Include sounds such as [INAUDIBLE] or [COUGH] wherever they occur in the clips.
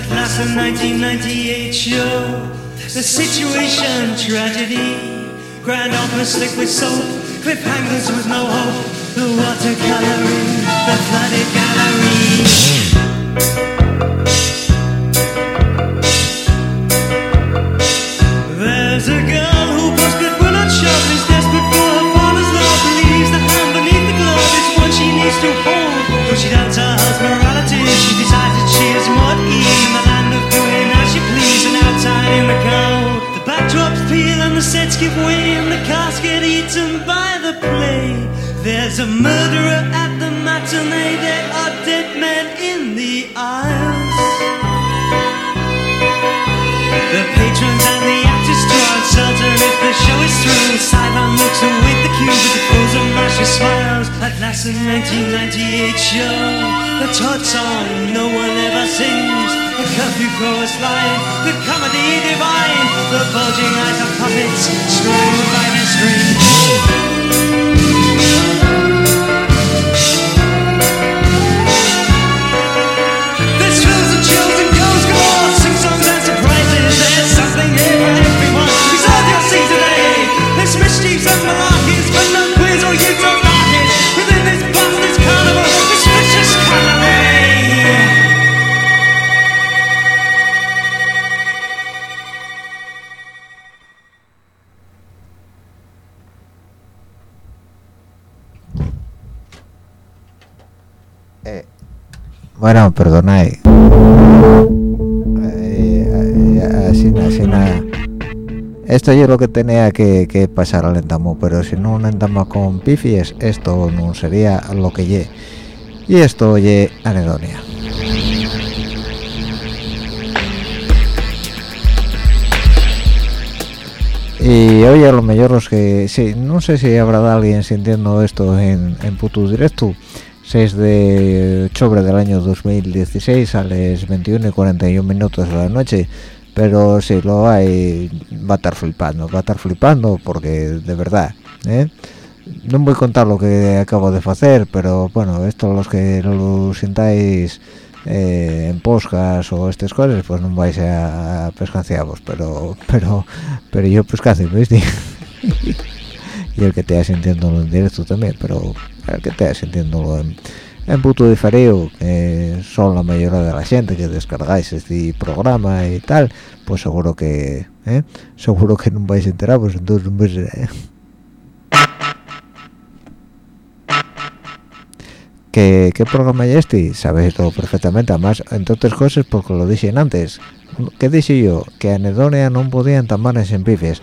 At last, the 1998 show, the situation tragedy. Grand opera slick with soap, cliffhangers with no hope. The watercoloring, the flooded gallery. Give way And the cast get eaten by the play There's a murderer at the matinee There are dead men in the aisles the patrons and the actors are uncertain if the show is through. Sideline looks await the cue with the frozen masher smiles. At last, the 1998 show, the Todd song no one ever sings. The curfew chorus line, the comedy divine, the bulging eyes of puppets strung by their strings. There's thrills and chills and sing songs and surprises. There's something here for everyone. Your today. Eh? There's mischiefs and Bueno, perdonad. Eh, eh, así, así nada. Esto es lo que tenía que, que pasar al entamo, pero si no un entamo con pifies, esto no sería lo que ye. Y esto ye anedonia. Y oye, a lo mejor los que... Sí, no sé si habrá alguien sintiendo esto en, en puto directo. 6 de octubre del año 2016 a las 21 y 41 minutos de la noche pero si lo hay va a estar flipando va a estar flipando porque de verdad ¿eh? no voy a contar lo que acabo de hacer pero bueno esto los que lo sintáis eh, en poscas o estas cosas pues no vais a, pescanciaros pero pero pero yo pescacio ¿viste? [LAUGHS] y el que te sintiendo en directo también pero el que te sintiendo en, en puto diferido que son la mayoría de la gente que descargáis este programa y tal pues seguro que ¿eh? seguro que no vais a enterar pues entonces no vais a- ¿Qué, ¿Qué programa es este? Sabéis todo perfectamente, además, entre otras cosas, porque lo dije antes. ¿Qué dije yo? Que Anedonia no podía entamar en pifies.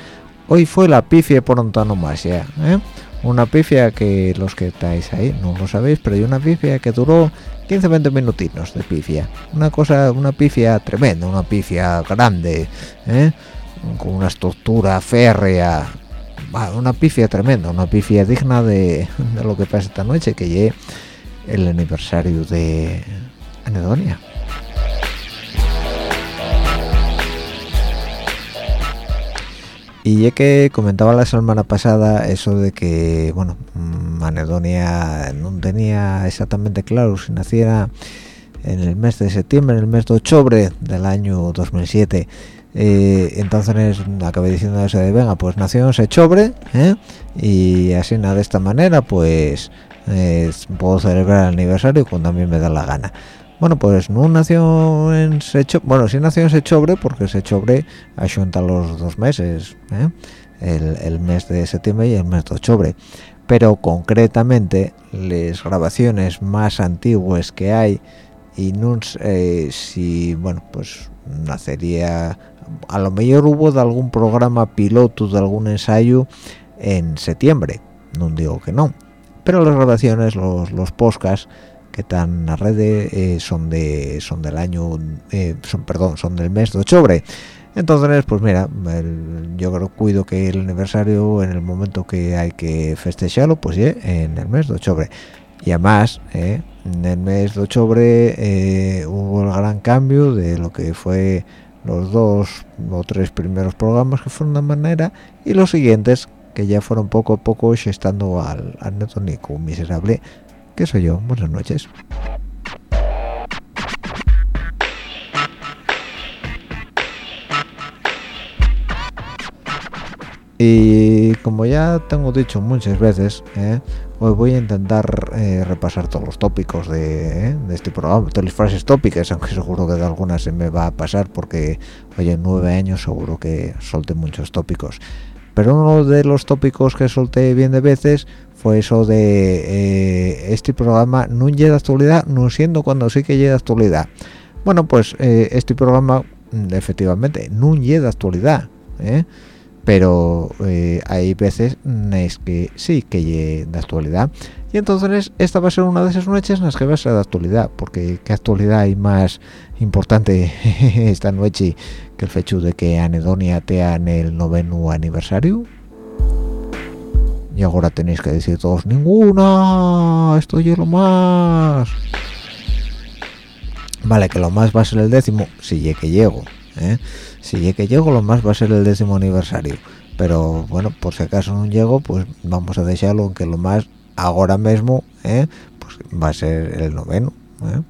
Hoy fue la pifia por un tono más, ya. ¿eh? una pifia que los que estáis ahí no lo sabéis pero hay una pifia que duró 15-20 minutitos de pifia una cosa una pifia tremenda una pifia grande ¿eh? con una estructura férrea una pifia tremenda una pifia digna de, de lo que pasa esta noche que llegue el aniversario de Anedonia Y ya que comentaba la semana pasada eso de que, bueno, Manedonia no tenía exactamente claro si naciera en el mes de septiembre, en el mes de octubre del año 2007. Eh, entonces acabé diciendo eso de, venga, pues nació en octubre, ¿eh? y así nada de esta manera, pues eh, puedo celebrar el aniversario cuando a mí me da la gana. Bueno, pues no nació en Sechobre, bueno, sí nació en Sechobre porque Sechobre ayunta los dos meses, ¿eh? el, mes de septiembre y el mes de octubre. Pero concretamente, las grabaciones más antiguas que hay, y no sé si, bueno, pues nacería, a lo mejor hubo de algún programa piloto, de algún ensayo en septiembre, no digo que no, pero las grabaciones, los, los podcasts, que están en la red eh, son de son del año eh, son perdón son del mes de octubre. Entonces pues mira yo creo cuido que el aniversario en el momento que hay que festejarlo pues ya en el mes de octubre. Y además eh, en el mes de octubre hubo el gran cambio de lo que fue los dos o tres primeros programas que fueron de manera y los siguientes que ya fueron poco a poco estando al, al miserable ¿Qué soy yo? Buenas noches. Y como ya tengo dicho muchas veces, ¿eh? hoy voy a intentar eh, repasar todos los tópicos de, ¿eh? este programa, todas las frases tópicas, aunque seguro que de algunas se me va a pasar porque, oye, en nueve años seguro que solté muchos tópicos. Pero uno de los tópicos que solté bien de veces fue eso de eh, este programa no llega de actualidad, no siendo cuando sí que llega de actualidad. Bueno, pues eh, este programa mm, efectivamente no llega de actualidad, ¿eh? pero hay veces mm, es que sí que llega de actualidad. Y entonces esta va a ser una de esas noches en las que va a ser de actualidad, porque qué actualidad hay más importante [LAUGHS] esta noche que el hecho de que Anedonia tea en el noveno aniversario y ahora tenéis que decir todos ninguna esto es lo más vale que lo más va a ser el décimo si llegue que llego ¿eh? si llegue que llego lo más va a ser el décimo aniversario pero bueno por si acaso no llego pues vamos a dejarlo que lo más ahora mismo ¿eh? pues va a ser el noveno ¿eh?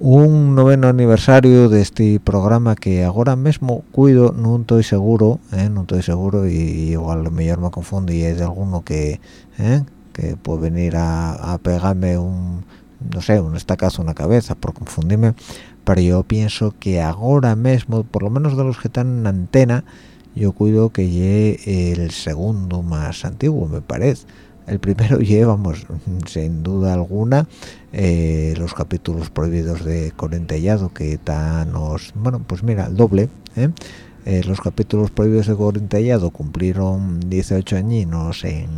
Un noveno aniversario de este programa que ahora mismo cuido no estoy seguro ¿eh? no estoy seguro y igual lo mejor me confundo y es de alguno que ¿eh? que puede venir a, pegarme un no sé un estacazo en la cabeza por confundirme pero yo pienso que ahora mismo por lo menos de los que están en antena yo cuido que llegue el segundo más antiguo me parece el primero [LAUGHS] llevamos sin duda alguna eh, los capítulos prohibidos de Corintellado que están bueno pues mira el doble ¿eh? Eh, los capítulos prohibidos de Corintellado cumplieron 18 añinos en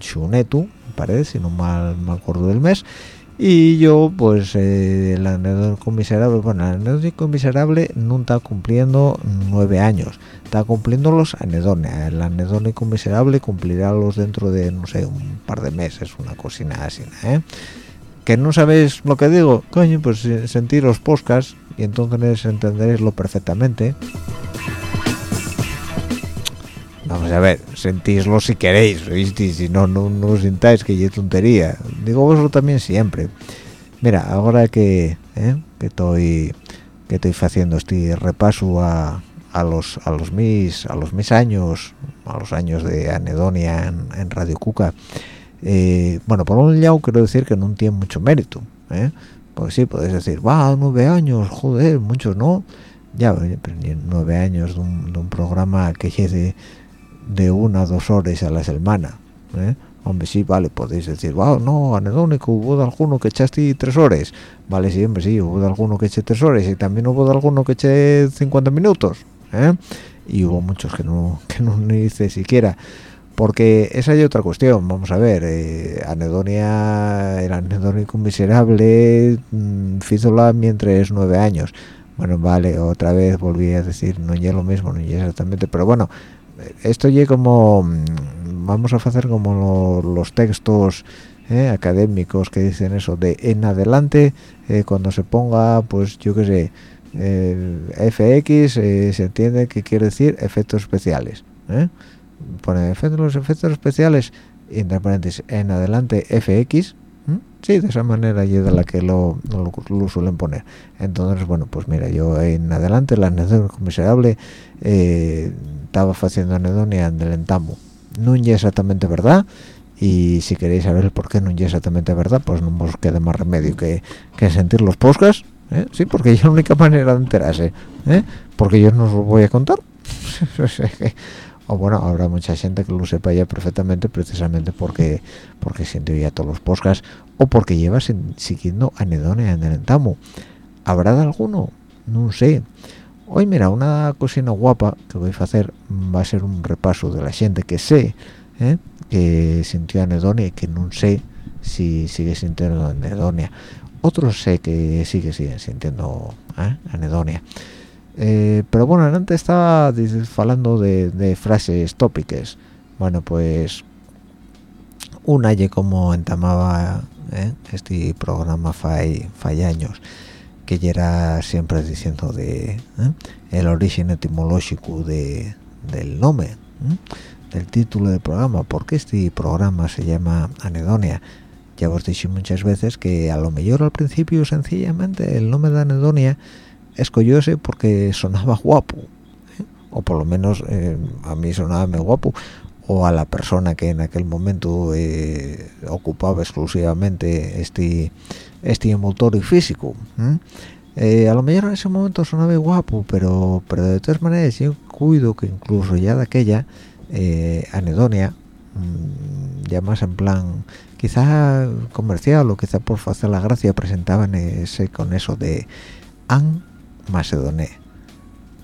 Xunetu parece si no mal me acuerdo del mes y yo pues el anedónico miserable bueno el anedónico miserable no está cumpliendo nueve años está cumpliendo los anedones. El anedónico miserable cumplirá los dentro de no sé un par de meses una cocina así ¿eh? que no sabéis lo que digo. Coño pues sentir los podcasts y entonces entenderéislo perfectamente vamos a ver sentíslo si queréis ¿viste? si no, no, no sintáis que es tontería digo vosotros también siempre mira ahora que ¿eh? que estoy que haciendo este repaso a, a los a los mis a los mis años a los años de anedonia en, Radio Cuca eh, bueno por un lado quiero decir que no tiene mucho mérito ¿eh? pues sí podéis decir va nueve años joder muchos no ya nueve años de un, de un programa que de de una a dos horas a la semana ¿eh? hombre sí vale podéis decir wow no anedónico hubo de alguno que echaste tres horas vale siempre sí, hubo de alguno que eché tres horas y también hubo de alguno que eché 50 minutos ¿eh? y hubo muchos que no [LAUGHS] que no dice siquiera porque esa hay otra cuestión vamos a ver eh, anedonia el anedónico miserable mmm, mientras nueve años bueno vale otra vez volví a decir no es lo mismo no es exactamente pero bueno esto ya como mm, vamos a hacer como los textos eh, académicos que dicen eso de en adelante eh, cuando se ponga pues yo qué sé FX se entiende que quiere decir efectos especiales pone efectos, los efectos especiales entre paréntesis en adelante FX sí de esa manera y de la que lo, lo, suelen poner. Entonces bueno pues mira yo en adelante la anedonia miserable eh, estaba haciendo anedonia en el entamo no es exactamente verdad y si queréis saber por qué no es exactamente verdad pues no nos queda más remedio que, que sentir los podcasts ¿eh? sí porque es la única [LAUGHS] manera de enterarse ¿eh? porque yo no os lo voy a contar. [LAUGHS] O bueno habrá mucha gente que lo sepa ya perfectamente precisamente porque porque siente ya todos los podcasts o porque lleva siguiendo anedonia en el entamo. Habrá de alguno no sé hoy mira una cocina guapa que voy a hacer va a ser un repaso de la gente que sé ¿eh? que sintió anedonia y que no sé si sigue sintiendo anedonia otros sé que sigue siguen sintiendo ¿eh? anedonia eh, pero bueno antes estaba hablando de, frases tópicas bueno pues un año como entamaba ¿eh? este programa fai, años que era siempre diciendo de ¿eh? el origen etimológico de, del nombre del título del programa porque este programa se llama anedonia ya os dicho muchas veces que a lo mejor al principio sencillamente el nombre de anedonia escogióse porque sonaba guapo ¿eh? o por lo menos eh, a mí sonaba muy guapo o a la persona que en aquel momento eh, ocupaba exclusivamente este envoltorio físico a lo mejor en ese momento sonaba guapo pero pero de todas maneras yo cuido que incluso ya de aquella anedonia mm, ya más en plan quizá comercial o quizá por hacer la gracia presentaban ese con eso de an macedoné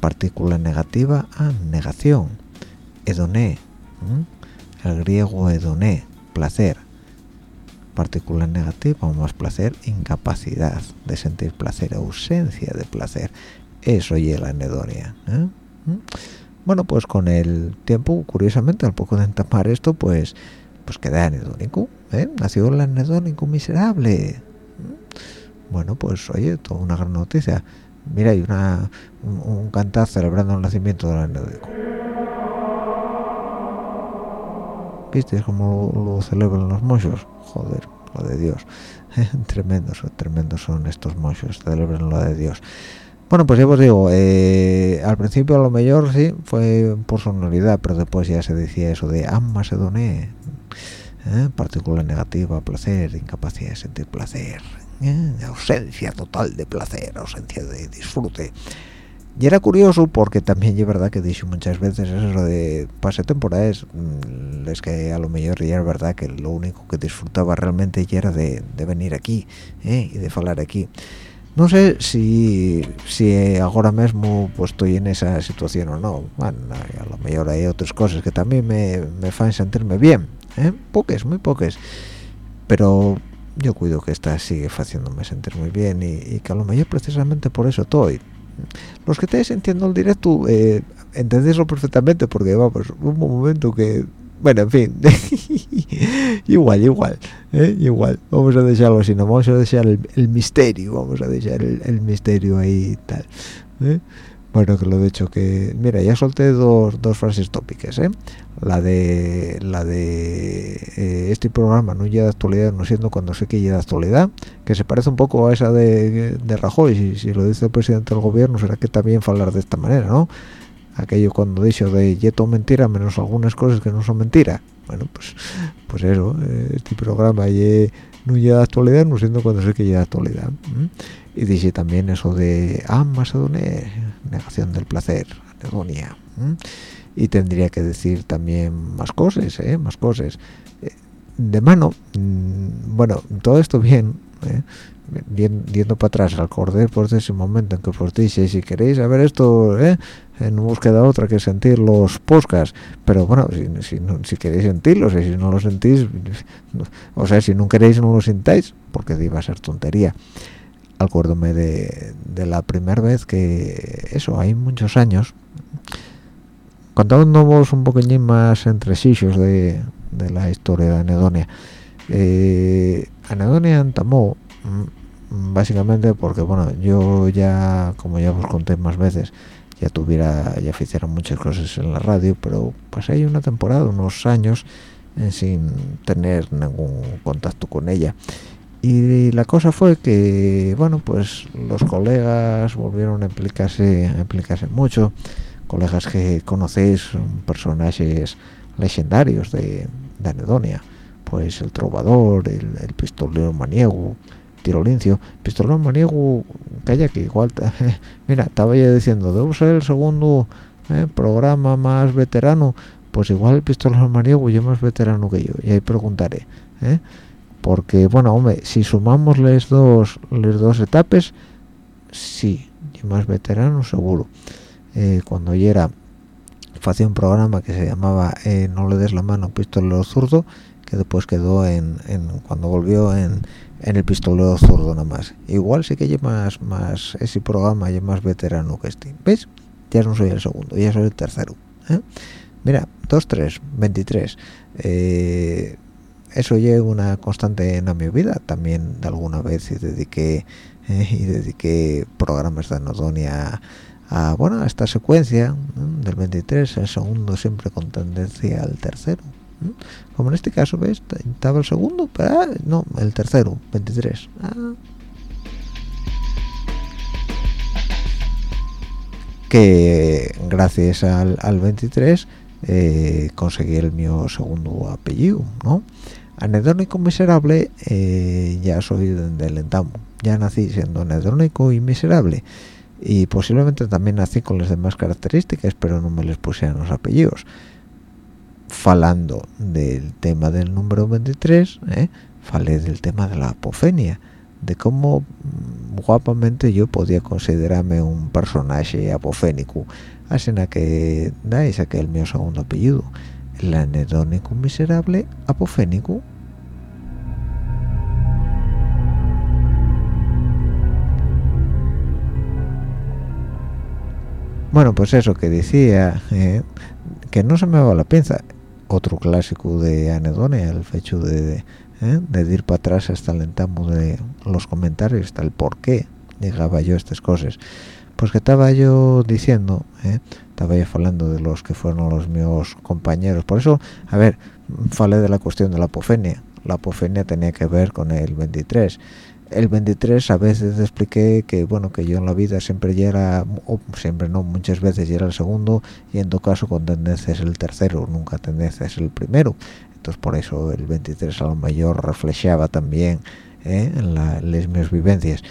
partícula negativa a negación edoné el griego edoné placer partícula negativa o más placer incapacidad de sentir placer ausencia de placer. Eso y la anedonia ¿eh? bueno pues con el tiempo curiosamente al poco de entamar esto pues pues queda anedónico ¿eh? nació el anedónico miserable. Bueno pues oye toda una gran noticia. Mira hay una un, un celebrando el nacimiento del anedónico viste cómo lo, celebran los mochos. Joder lo de Dios. [LAUGHS] Tremendos tremendos son estos mochos. Celebran lo de Dios. Bueno pues ya os digo eh, al principio a lo mejor sí fue por sonoridad pero después ya se decía eso de amma se doné ¿eh? partícula negativa placer incapacidad de sentir placer ¿eh? ausencia total de placer ausencia de disfrute y era curioso porque también es verdad que dije muchas veces eso de pase temporadas mm, es que a lo mejor ya es verdad que lo único que disfrutaba realmente ya era de, venir aquí ¿eh? y de hablar aquí no sé si si ahora mismo pues estoy en esa situación o no bueno a lo mejor hay otras cosas que también me, me hacen sentirme bien ¿eh? poques muy poques pero yo cuido que esta sigue haciéndome sentir muy bien y, que a lo mejor precisamente por eso estoy los que estáis entiendo el directo eh, entendéislo perfectamente porque vamos un momento que bueno en fin [LAUGHS] igual igual ¿eh? igual vamos a dejarlo así no vamos a dejar el, misterio vamos a dejar el, misterio ahí tal ¿eh? Bueno que lo he dicho que mira ya solté dos, dos frases tópicas ¿eh? la de la de eh, este programa no llega de actualidad no siendo cuando sé que llega de actualidad que se parece un poco a esa de, Rajoy. Si, si, lo dice el presidente del gobierno será que también hablar de esta manera no aquello cuando dicho de yeto mentira menos algunas cosas que no son mentira bueno pues pues eso eh, este programa no llega de actualidad no siendo cuando sé que llega de actualidad y dice también eso de ah macedonia negación del placer anedonia y tendría que decir también más cosas ¿eh? más cosas eh, de mano mm, bueno todo esto bien ¿eh? yendo para atrás acordé por ese momento en que os dije si queréis saber esto ¿eh? no os queda otra que sentir los podcasts pero bueno si, si, queréis sentirlos y si no lo sentís o sea si no queréis no lo sintáis porque iba a ser tontería acuérdome de, de la primera vez que eso hay muchos años contándonos un poquillín más entre de, de la historia de Anedonia. Eh, Anedonia entamó mm, básicamente porque bueno yo ya como ya os conté más veces ya tuviera ya hicieron muchas cosas en la radio pero hay una temporada unos años eh, sin tener ningún contacto con ella y la cosa fue que bueno pues los colegas volvieron a implicarse a implicarse mucho. Colegas que conocéis son personajes legendarios de, de Anedonia. Pues el trovador el, pistolero maniego tirolincio. Pistolero maniego calla que igual [LAUGHS] mira estaba ya diciendo debo ser el segundo eh, programa más veterano pues igual el pistolero maniego yo más veterano que yo. Y ahí preguntaré ¿eh? Porque bueno hombre si sumamos las dos las dos etapas sí y más veterano seguro. Eh, cuando yo era hacía un programa que se llamaba eh, no le des la mano pistolero zurdo que después quedó en, cuando volvió en, el pistolero zurdo nada más. Igual sí que hay más más ese programa hay más veterano que este. Ves ya no soy el segundo ya soy el tercero ¿eh? mira 2 3 23 eso lleva una constante en mi vida. También alguna vez y dediqué y dediqué programas de anodonia a bueno a esta secuencia del 23 el segundo siempre con tendencia al tercero como en este caso ves estaba el segundo pero ah, no el tercero 23 ah. que gracias al, al 23 eh, conseguí el mío segundo apellido no anedónico miserable eh, ya soy del entamo ya nací siendo anedónico y miserable. Y posiblemente también nací con las demás características pero no me les pusieron los apellidos. Falando del tema del número 23 ¿eh? falé del tema de la apofenia de cómo guapamente yo podía considerarme un personaje apofénico. Así que dais aquel mío segundo apellido el anedónico miserable apofénico bueno pues eso que decía eh, que no se me va la pinza. Otro clásico de anedonia el hecho de, eh, de, ir para atrás hasta el entamo de los comentarios hasta el por qué llegaba yo estas cosas. Pues que estaba yo diciendo eh, estaba yo hablando de los que fueron los míos compañeros. Por eso a ver falé de la cuestión de la apofenia. La apofenia tenía que ver con el 23 el 23 a veces expliqué que bueno que yo en la vida siempre ya era o siempre no muchas veces ya era el segundo y en todo caso con tendencia es el tercero nunca tendencia es el primero entonces por eso el 23 a lo mejor reflejaba también ¿eh? en, las mis vivencias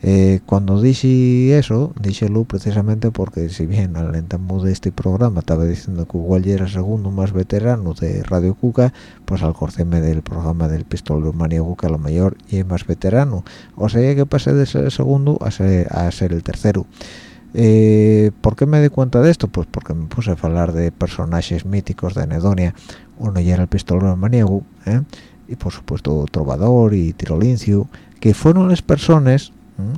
eh, cuando dije eso, díselo precisamente porque si bien al entamo de este programa estaba diciendo que igual ya era segundo más veterano de Radio Cuca, pues al corceme del programa del pistolero maniego que a lo mayor y más veterano. O sea que pasé de ser el segundo a ser, a ser el tercero. Eh, ¿Por qué me di cuenta de esto? Pues porque me puse a hablar de personajes míticos de Anedonia. Uno ya era el pistolero maniego, ¿eh? y por supuesto Trovador y Tirolincio, que fueron las personas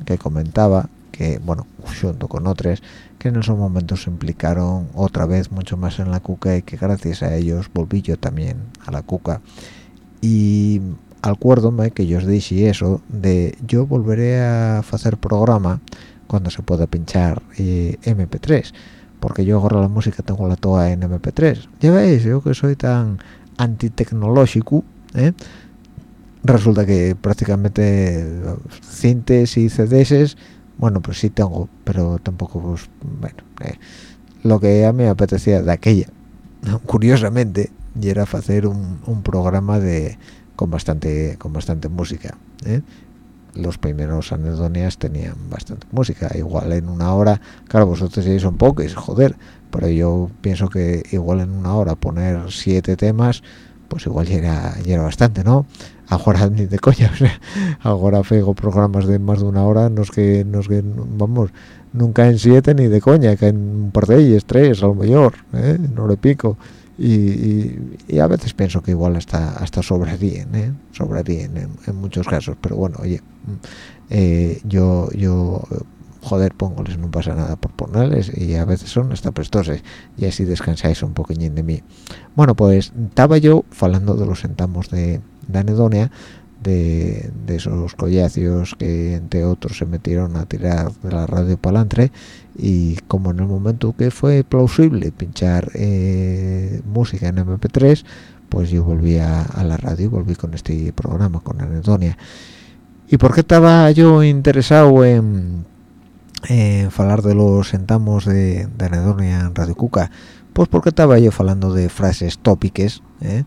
que comentaba que, bueno, junto con otros, que en esos momentos se implicaron otra vez mucho más en la cuca y que gracias a ellos volví yo también a la cuca. Y acuérdome que yo os dije eso de yo volveré a hacer programa cuando se pueda pinchar eh, MP3 porque yo ahora la música tengo la toda en MP3 ya veis yo que soy tan antitecnológico ¿eh? Resulta que prácticamente cintes y CDs bueno pues sí tengo pero tampoco pues bueno eh, lo que a mí me apetecía de aquella [LAUGHS] curiosamente y era hacer un, programa de con bastante con bastante música ¿eh? los primeros anedonias tenían bastante música igual en una hora claro vosotros ya son pocos joder pero yo pienso que igual en una hora poner siete temas pues igual llega, llega bastante, ¿no? Ahora [LAUGHS] ni de coña, ahora fego programas de más de una hora, nos que, nos que, vamos, nunca en siete ni de coña, que en un par de ellos, tres a lo mejor, ¿eh? no le pico. Y, a veces pienso que igual hasta hasta sobrarían, ¿eh? sobrarían en, en, muchos casos, pero bueno, oye, eh, yo yo joder, póngoles, no pasa nada por ponerles y a veces son hasta prestoses y así descansáis un poquillín de mí. Bueno, pues estaba yo hablando de los sentamos de, de anedonia, de, esos collacios que entre otros se metieron a tirar de la radio palantre y como en el momento que fue plausible pinchar eh, música en MP3 pues yo volví a, la radio y volví con este programa con anedonia y por qué estaba yo interesado en eh, hablar de los sentamos de, de Anedonia en Radio Cuca pues porque estaba yo hablando de frases tópicas ¿eh?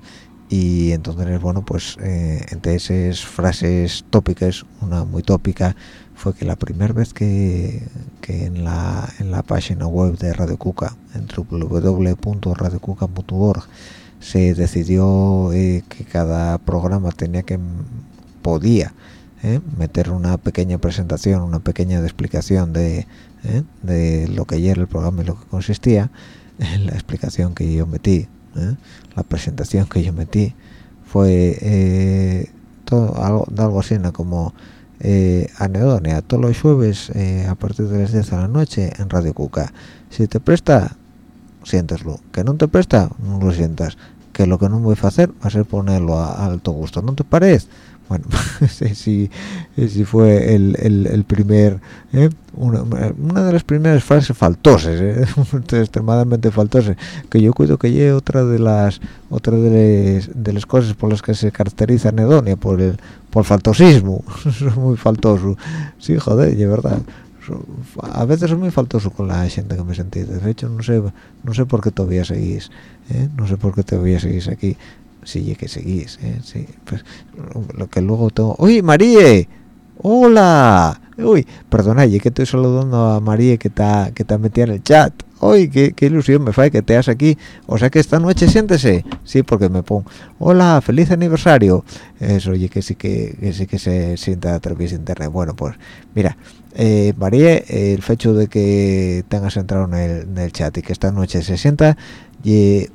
y entonces bueno pues eh, entre esas frases tópicas una muy tópica fue que la primera vez que, que en la en la página web de Radio Cuca en www.radiocuca.org se decidió eh, que cada programa tenía que podía ¿eh? meter una pequeña presentación, una pequeña explicación de, ¿eh? de lo que era el programa y lo que consistía, [LAUGHS] la explicación que yo metí, ¿eh? la presentación que yo metí, fue todo algo, algo así como anedonia, todos los jueves a partir de las 10 de la noche en Radio Cuca. Si te presta, siénteslo. Que no te presta, no lo sientas. Que lo que no voy a hacer va a ser ponerlo a, alto gusto. ¿No te parece? Bueno [LAUGHS] si si fue el, el, primer ¿eh? una, una, de las primeras frases faltosas ¿eh? [LAUGHS] extremadamente faltosas que yo cuido que lleve otra de las otra de las, de las cosas por las que se caracteriza Nedonia por el por faltosismo [LAUGHS] muy faltoso sí joder de verdad a veces es muy faltoso con la gente que me sentí de hecho no sé no sé por qué todavía seguís ¿eh? no sé por qué todavía seguís aquí sí que seguís sí pues lo que luego todo oye María hola uy perdona que estoy saludando a María que está que está metida en el chat. Hoy qué, ilusión me fae que te has aquí o sea que esta noche siéntese. Sí porque me pongo hola feliz aniversario eso oye que sí que, sí que se sienta a través de internet. Bueno pues mira eh, María el hecho de que tengas entrado en el, en el chat y que esta noche se sienta y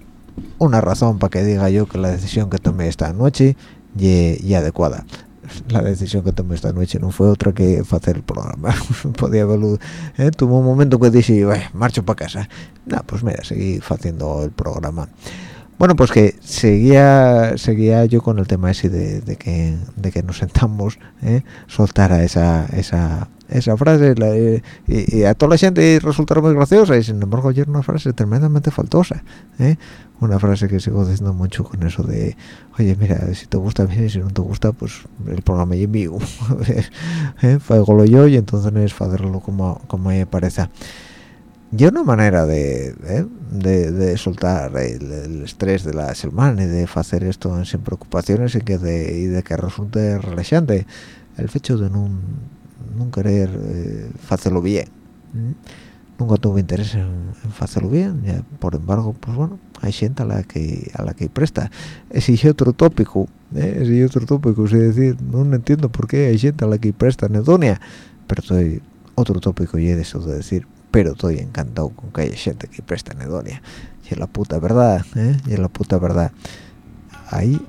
una razón para que diga yo que la decisión que tomé esta noche y, adecuada la decisión que tomé esta noche no fue otra que hacer el programa [LAUGHS] podía verlo ¿eh? tuvo un momento que dije marcho para casa no pues mira seguí haciendo el programa bueno pues que seguía seguía yo con el tema ese de, que de que nos sentamos ¿eh? soltara esa esa esa frase y, a toda la gente resultó muy graciosa y sin embargo ayer una frase tremendamente faltosa ¿eh? una frase que sigo diciendo mucho con eso de oye mira si te gusta bien y si no te gusta pues el programa es vivo [LAUGHS] ¿eh? yo y entonces es hacerlo como como me parece y una manera de, ¿eh? de, soltar el, estrés de la semana y de hacer esto sin preocupaciones y que de, y de que resulte relajante el hecho de no, no querer eh, hacerlo bien nunca tuve interés en, hacerlo bien ya, por embargo pues bueno hay gente a la que a la que presta ese otro tópico ¿eh? ese otro tópico es decir no entiendo por qué hay gente a la que presta anedonia pero estoy otro tópico y es eso de decir pero estoy encantado con que haya gente que presta anedonia y es la puta verdad ¿eh? y es la puta verdad hay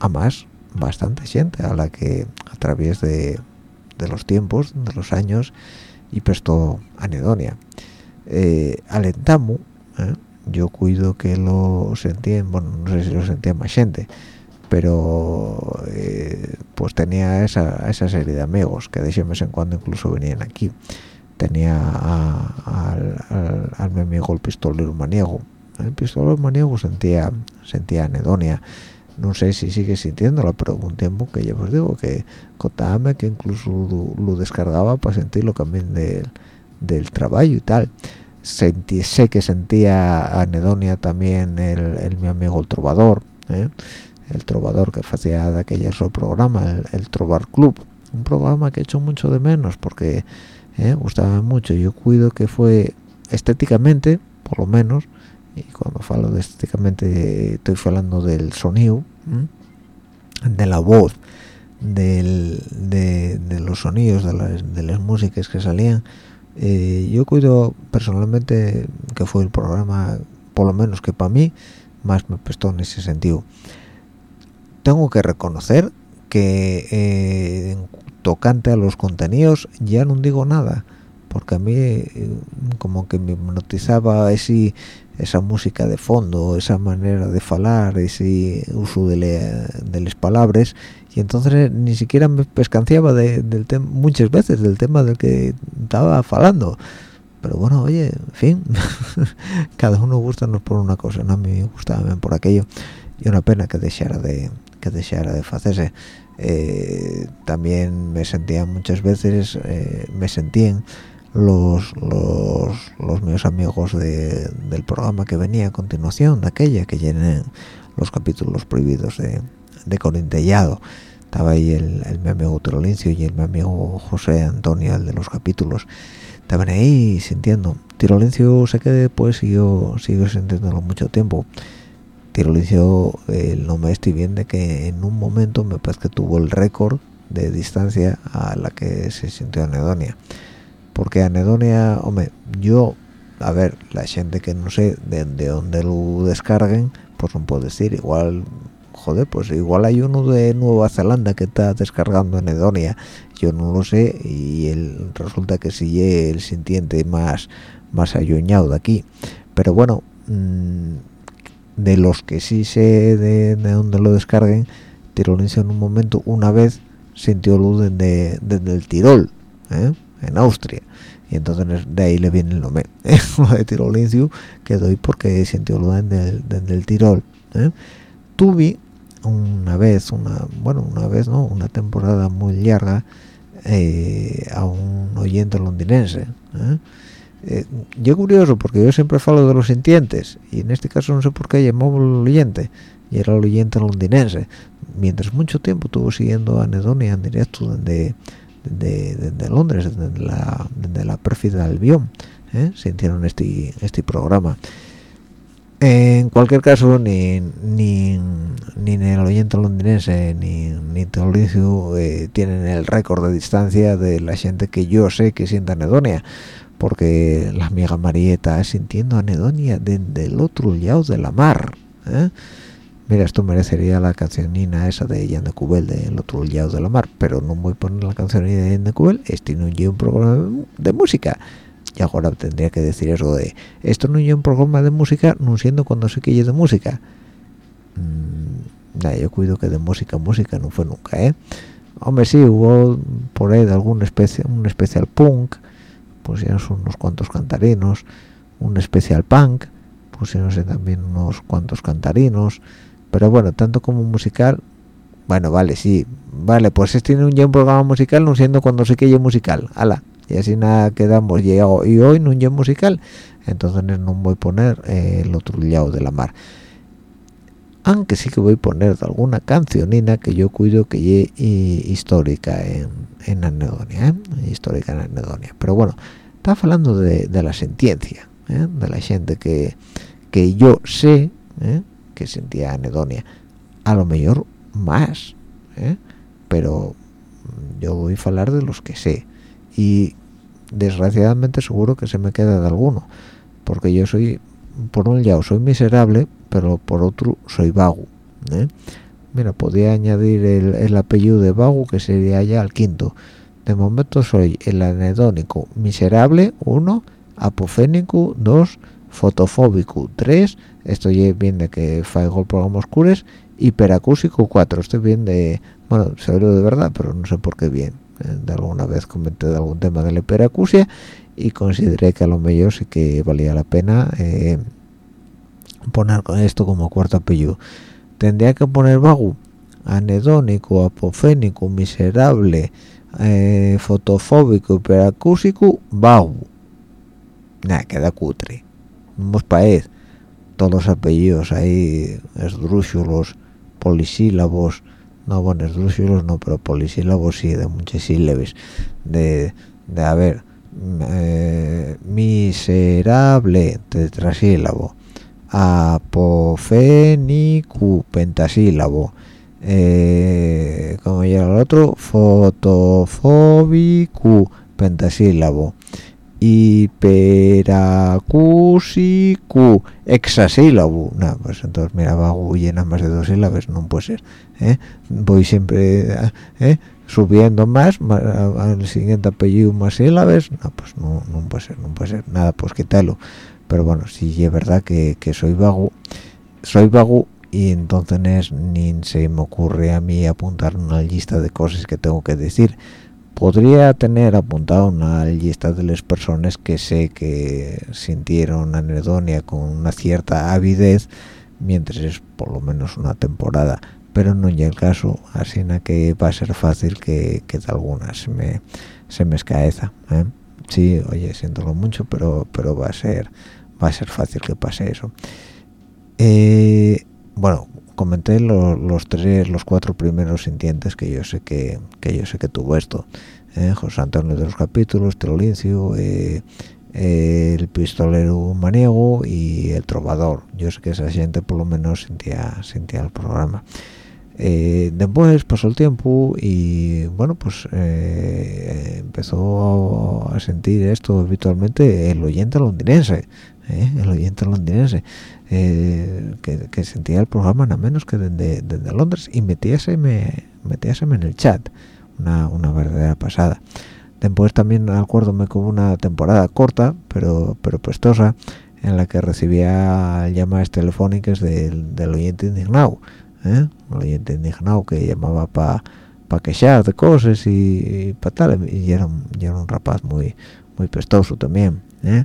a más bastante gente a la que a través de, de los tiempos de los años y prestó anedonia. Eh, alentamos ¿eh? yo cuido que lo sentían bueno no sé si lo sentía más gente pero eh, pues tenía esa, esa serie de amigos que de vez en cuando incluso venían aquí. Tenía al, al, mi amigo el pistolero maniego el pistolero maniego sentía sentía anedonia no sé si sigue sintiéndola pero un tiempo que ya os digo que contaba que incluso lo, descargaba para sentirlo también del, del trabajo y tal Sentí, sé que sentía anedonia también el, mi amigo el trovador ¿eh? el trovador que hacía de aquella su programa el, el, trovar club un programa que he hecho mucho de menos porque ¿eh? gustaba mucho yo cuido que fue estéticamente por lo menos y cuando falo de estéticamente estoy hablando del sonido de la voz de, los sonidos de las, de las músicas que salían eh, yo cuido personalmente que fue el programa por lo menos que para mí más me prestó en ese sentido. Tengo que reconocer que eh, tocante a los contenidos ya no digo nada porque a mí eh, como que me hipnotizaba ese, esa música de fondo, esa manera de falar, ese uso de, de las palabras y entonces ni siquiera me pescanciaba del tema muchas veces del tema del que estaba falando. Pero bueno oye en fin [LAUGHS] cada uno gusta no por una cosa no a mí me gustaba por aquello y una pena que dejara de que dejara de hacerse. Eh, también me sentía muchas veces eh, me sentían los, los, los míos amigos del programa que venía a continuación de aquella que llenen los capítulos prohibidos de, de Corintellado estaba ahí el, mi amigo Tirolincio y el mi amigo José Antonio el de los capítulos. Estaban ahí sintiendo. Tirolincio se quede pues y yo sigo sintiéndolo mucho tiempo. Tirolincio no me estoy bien de que en un momento me parece que tuvo el récord de distancia a la que se sintió Anedonia porque Anedonia hombre yo a ver la gente que no sé de, de dónde lo descarguen pues no puedo decir igual joder pues igual hay uno de Nueva Zelanda que está descargando Anedonia yo no lo sé y resulta que sigue el sintiente más más ayuñado de aquí pero bueno mm, de los que sí sé de, dónde lo descarguen Tirolense en un momento una vez sintió luz desde, el Tirol ¿eh? En Austria y entonces de ahí le viene el nombre [LAUGHS] ¿eh? de Tirolencio que doy porque sintió luz desde el, Tirol ¿eh? tuve una vez una bueno una vez no una temporada muy larga a un oyente londinense eh, yo curioso porque yo siempre falo de los sintientes y en este caso no sé por qué llamó el oyente y era el oyente londinense mientras mucho tiempo estuvo siguiendo a Anedonia en directo desde, de, Londres desde la, desde la pérfida Albión ¿eh? sintieron este, este programa en cualquier caso ni ni, ni el oyente londinense ni ni eh, tienen el récord de distancia de la gente que yo sé que siente anedonia porque la amiga Marieta sintiendo anedonia desde el otro lado de la mar ¿eh? Mira esto merecería la cancionina esa de Jan de Cubel del otro lado de la mar pero no voy a poner la cancionina de Jan de Cubel este no es un programa de música. Y ahora tendría que decir eso de esto no es un programa de música no siendo cuando sé que es de música. Mm, yo cuido que de música música no fue nunca eh hombre sí hubo por ahí de alguna especie un especial punk pusieron unos cuantos cantarinos un especial punk pusieron también unos cuantos cantarinos pero bueno tanto como musical bueno vale sí vale pues este tiene un un programa musical no siendo cuando se quede musical ala y así nada quedamos y hoy no un musical entonces no voy a poner eh, el otro lado de la mar aunque sí que voy a poner alguna cancionina que yo cuido que es histórica en, en anedonia ¿eh? histórica en anedonia pero bueno está hablando de, la sentencia ¿eh? de la gente que que yo sé ¿eh? Que sentía anedonia. A lo mejor más pero yo voy a hablar de los que sé. Y desgraciadamente seguro que se me queda de alguno porque yo soy por un lado soy miserable pero por otro soy vago mira podía añadir el, apellido de vago que sería ya el quinto. De momento soy el anedónico miserable uno apofénico dos fotofóbico tres estoy bien de que faigo el programa oscures hiperacúsico cuatro estoy bien de bueno seguro de verdad pero no sé por qué bien eh, de alguna vez comenté de algún tema de la hiperacusia y consideré que a lo mejor sí que valía la pena eh, poner esto como cuarto apellido. Tendría que poner vago anedónico apofénico miserable eh, fotofóbico hiperacúsico vago. Nada queda cutre vamos para todos los apellidos ahí esdrúxulos polisílabos no bueno esdrúxulos no pero polisílabos sí de muchas sílabas de, de a ver eh, miserable tetrasílabo apofénicu pentasílabo eh, como ya el otro fotofóbico pentasílabo hiperacúsico hexasílabo no, pues entonces mira vago llena más de dos sílabas no puede ser ¿eh? voy siempre ¿eh? subiendo más, al siguiente apellido más sílabas no pues no, no puede ser no puede ser nada pues quítalo pero bueno sí es verdad que, que soy vago soy vago y entonces ni se me ocurre a mí apuntar una lista de cosas que tengo que decir podría tener apuntado una lista de las personas que sé que sintieron anedonia con una cierta avidez mientras es por lo menos una temporada pero no llega el caso así que va a ser fácil que, que de algunas se me se me escaeza ¿eh? sí oye siéntolo mucho pero pero va a ser va a ser fácil que pase eso eh, bueno comenté los tres los cuatro primeros sintientes que yo sé que, que yo sé que tuvo esto ¿eh? José Antonio de los capítulos Terolincio eh, el pistolero maniego y el trovador yo sé que esa gente por lo menos sentía sentía el programa eh, después pasó el tiempo y bueno pues empezó a sentir esto habitualmente el oyente londinense el oyente londinense eh, que, sentía el programa nada menos que desde, Londres y metíaseme, metíaseme en el chat una, una verdadera pasada después también acuérdome que hubo una temporada corta pero pero prestosa en la que recibía llamadas telefónicas del, del oyente indignado ¿eh? el oyente indignado que llamaba para pa quejar de cosas y, para tal y era, un, era un rapaz muy muy pestoso también ¿eh?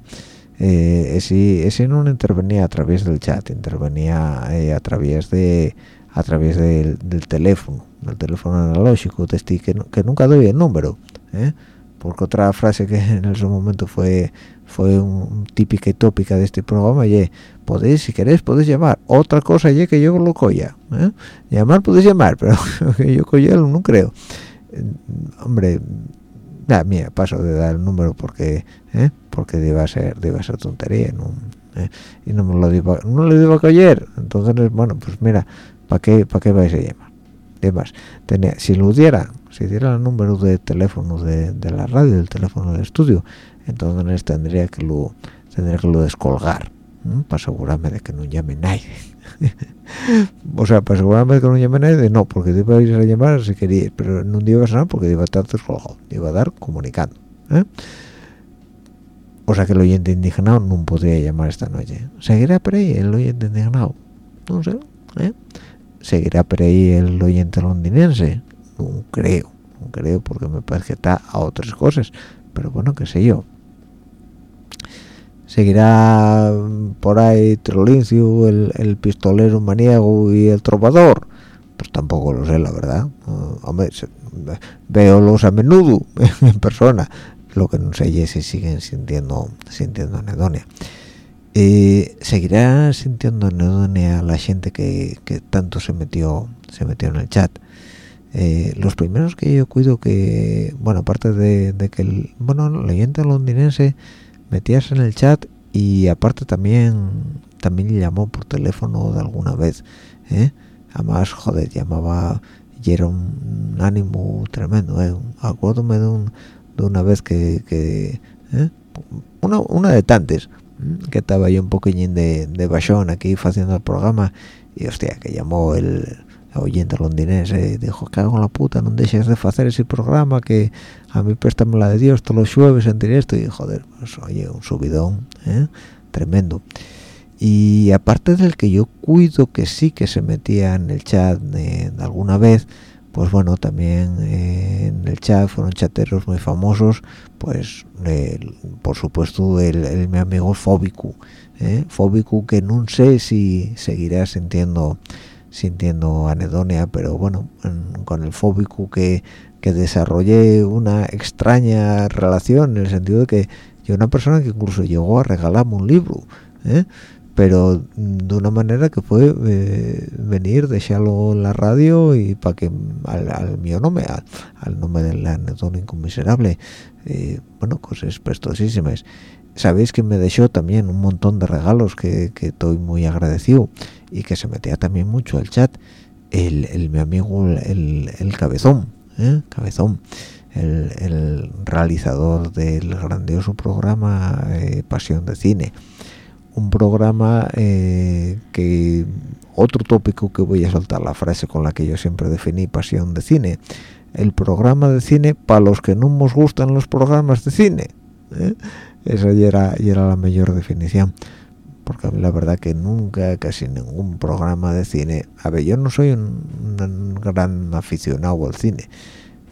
eh, ese, no intervenía a través del chat intervenía eh, a través de a través del, teléfono del teléfono analógico que, que nunca doy el número ¿eh? porque otra frase que en ese momento fue fue un, típica y tópica de este programa y podéis si queréis podéis llamar otra cosa ya que yo lo coya ¿eh? llamar podéis llamar [LAUGHS] pero que yo coya no creo hombre nada mira paso de dar el número porque ¿eh? porque deba ser debe ser tontería ¿no? ¿Eh? y no me lo digo no le digo ayer entonces bueno pues mira para qué para qué vais a llamar demás tenía si lo diera si diera el número de teléfono de, de la radio el teléfono del estudio entonces tendría que lo tendría que lo descolgar para asegurarme de que no llame nadie. [LAUGHS] O sea para asegurarme de que no llame nadie no porque te iba a llamar si quería pero no iba a sonar porque iba a estar descolgado iba a dar comunicando ¿eh? o sea que el oyente indignado no podría llamar esta noche. Seguirá por ahí el oyente indignado no sé ¿eh? Seguirá por ahí el oyente londinense. No creo no creo porque me parece que está a otras cosas. Pero bueno qué sé yo. Seguirá por ahí Trolincio el, pistolero maniego y el trovador. Pues tampoco lo sé la verdad. Hombre veo los a menudo [LAUGHS] en persona. Lo que no sé es si siguen sintiendo sintiendo anedonia eh, seguirá sintiendo anedonia la gente que, tanto se metió se metió en el chat eh, los primeros que yo cuido que bueno aparte de, que el bueno el oyente londinense metías en el chat y aparte también también llamó por teléfono de alguna vez ¿eh? además joder llamaba y era un ánimo tremendo ¿eh? acuérdome de un de una vez que, ¿eh? una, una de tantas que estaba yo un poquillín de, de bachón aquí haciendo el programa. Y hostia que llamó el oyente londinense dijo cago en la puta no dejes de hacer ese programa que a mí préstame la de Dios todos los jueves en directo y joder pues oye un subidón ¿eh? tremendo. Y aparte del que yo cuido que sí que se metía en el chat de alguna vez pues bueno también eh, en el chat fueron chateros muy famosos pues por supuesto el, mi amigo Fóbico ¿eh? Fóbico que no sé si seguirá sintiendo sintiendo anedonia pero bueno con el Fóbico que, que desarrollé una extraña relación en el sentido de que yo una persona que incluso llegó a regalarme un libro ¿eh? Pero de una manera que fue eh, venir, dejarlo en la radio y para que al, mío nombre, al, nombre del anedónico miserable, eh, bueno, cosas prestosísimas. sabéis que me dejó también un montón de regalos que, estoy muy agradecido y que se metía también mucho al chat el, mi amigo el, el cabezón ¿eh? cabezón el, realizador del grandioso programa eh, Pasión de Cine un programa eh, que otro tópico que voy a soltar la frase con la que yo siempre definí Pasión de Cine el programa de cine para los que no nos gustan los programas de cine ¿eh? esa ya era, era la mayor definición porque la verdad que nunca casi ningún programa de cine a ver yo no soy un, gran aficionado al cine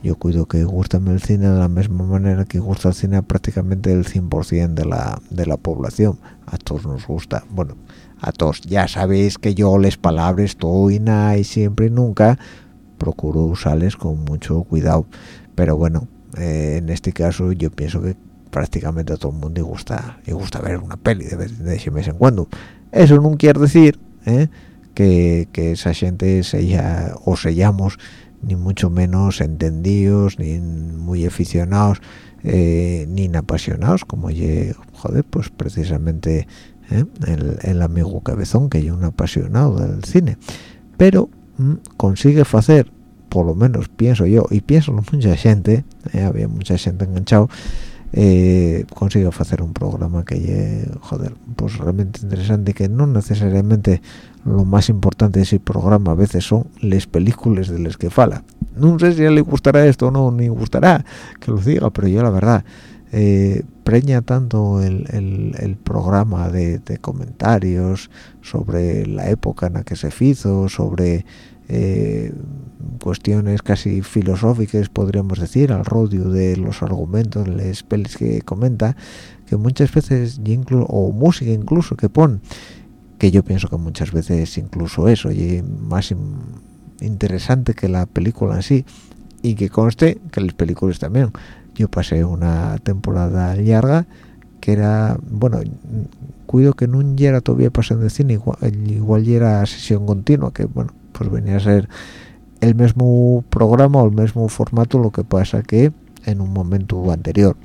yo cuido que gusta el cine de la misma manera que gusta el cine prácticamente el 100% de la, de la población. A todos nos gusta. Bueno a todos. Ya sabéis que yo les palabras estoy nada y siempre y nunca procuro usarles con mucho cuidado. Pero bueno eh, en este caso yo pienso que prácticamente a todo el mundo le gusta y gusta ver una peli de vez, en cuando. Eso no quiere decir ¿eh? que, esa gente sea o seamos ni mucho menos entendidos ni muy aficionados eh, ni apasionados como ye, joder pues precisamente el, el, amigo cabezón que es un apasionado del cine. Pero Mm, consigue hacer por lo menos pienso yo y pienso mucha gente eh, había mucha gente enganchado eh, consigue hacer un programa que joder pues realmente interesante que no necesariamente lo más importante de ese programa a veces son las películas de las que fala. No sé si a le gustará esto o no ni gustará que lo diga pero yo la verdad eh, preña tanto el, programa de, comentarios sobre la época en la que se hizo, sobre eh, cuestiones casi filosóficas, podríamos decir, al rodio de los argumentos, las pelis que comenta, que muchas veces, o música incluso que pone, que yo pienso que muchas veces incluso eso, y más interesante que la película en sí, y que conste que las películas también. Yo pasé una temporada larga que era bueno cuido que no era todavía pasando de cine igual, igual era sesión continua que bueno pues venía a ser el mismo programa o el mismo formato lo que pasa que en un momento anterior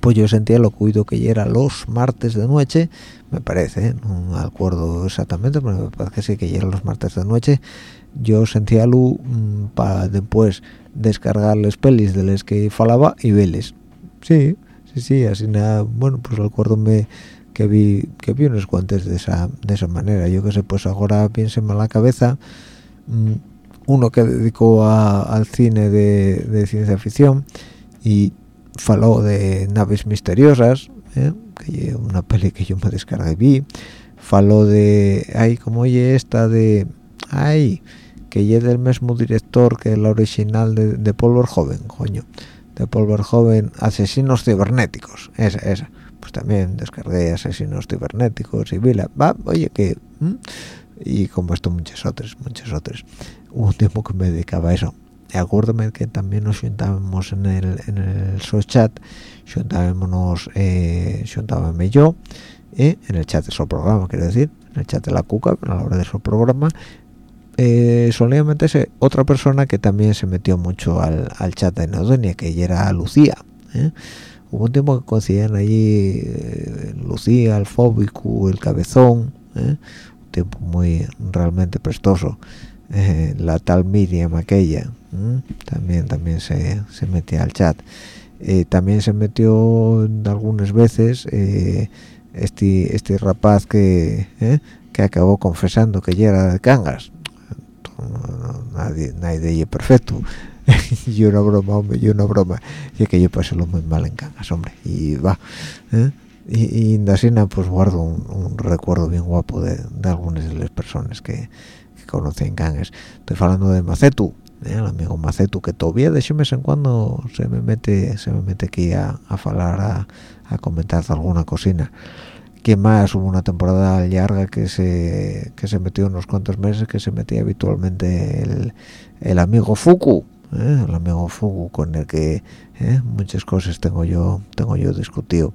pues yo sentía lo cuido que era los martes de noche me parece ¿eh? no acuerdo exactamente pero me parece que sí que era los martes de noche. Yo sentía luz mm, para después descargar las pelis de las que falaba y veles. Sí sí sí así nada bueno pues acuérdome que vi que vi unos guantes de esa de esa manera. Yo que sé pues ahora piense a la cabeza mm, uno que dedicó al cine de, ciencia ficción y faló de naves misteriosas ¿eh? que una peli que yo me descargué vi. Faló de ay como oye esta de ay que es del mismo director que la original de, de Paul Verhoeven, coño, de Paul Verhoeven, Asesinos Cibernéticos, esa, esa, pues también descargué Asesinos Cibernéticos y Vila, va, oye, que, y como esto muchas otras, muchas otras, un tiempo que me dedicaba a eso, acuérdame que también nos juntábamos en el, en el chat, juntábamos, eh, yo, eh, en el chat de su programa, quiero decir, en el chat de la cuca, a la hora de su programa, eh, solía otra persona que también se metió mucho al, chat de Neodonia, que ella era Lucía. ¿eh? Hubo un tiempo que coincidían allí eh, Lucía, el Fóbico, el Cabezón, un tiempo muy realmente prestoso. La tal Miriam aquella también también se, se, metía al chat. también se metió algunas veces este, este rapaz que, que acabó confesando que ya era de Cangas. Nadie nadie perfecto. [LAUGHS] Y una broma hombre y una broma. Y es que yo pasé lo muy mal en Cangas hombre. Y va ¿eh? y, y pues guardo un, recuerdo bien guapo de, algunas de las personas que, que conocí en Cangas estoy hablando de Macetu ¿eh? el amigo Macetu que todavía de vez en cuando se me mete se me mete aquí a, a, a comentar alguna cocina que más hubo una temporada larga que se que se metió unos cuantos meses que se metía habitualmente el, el amigo Fuku ¿eh? el amigo Fuku con el que ¿eh? muchas cosas tengo yo tengo yo discutido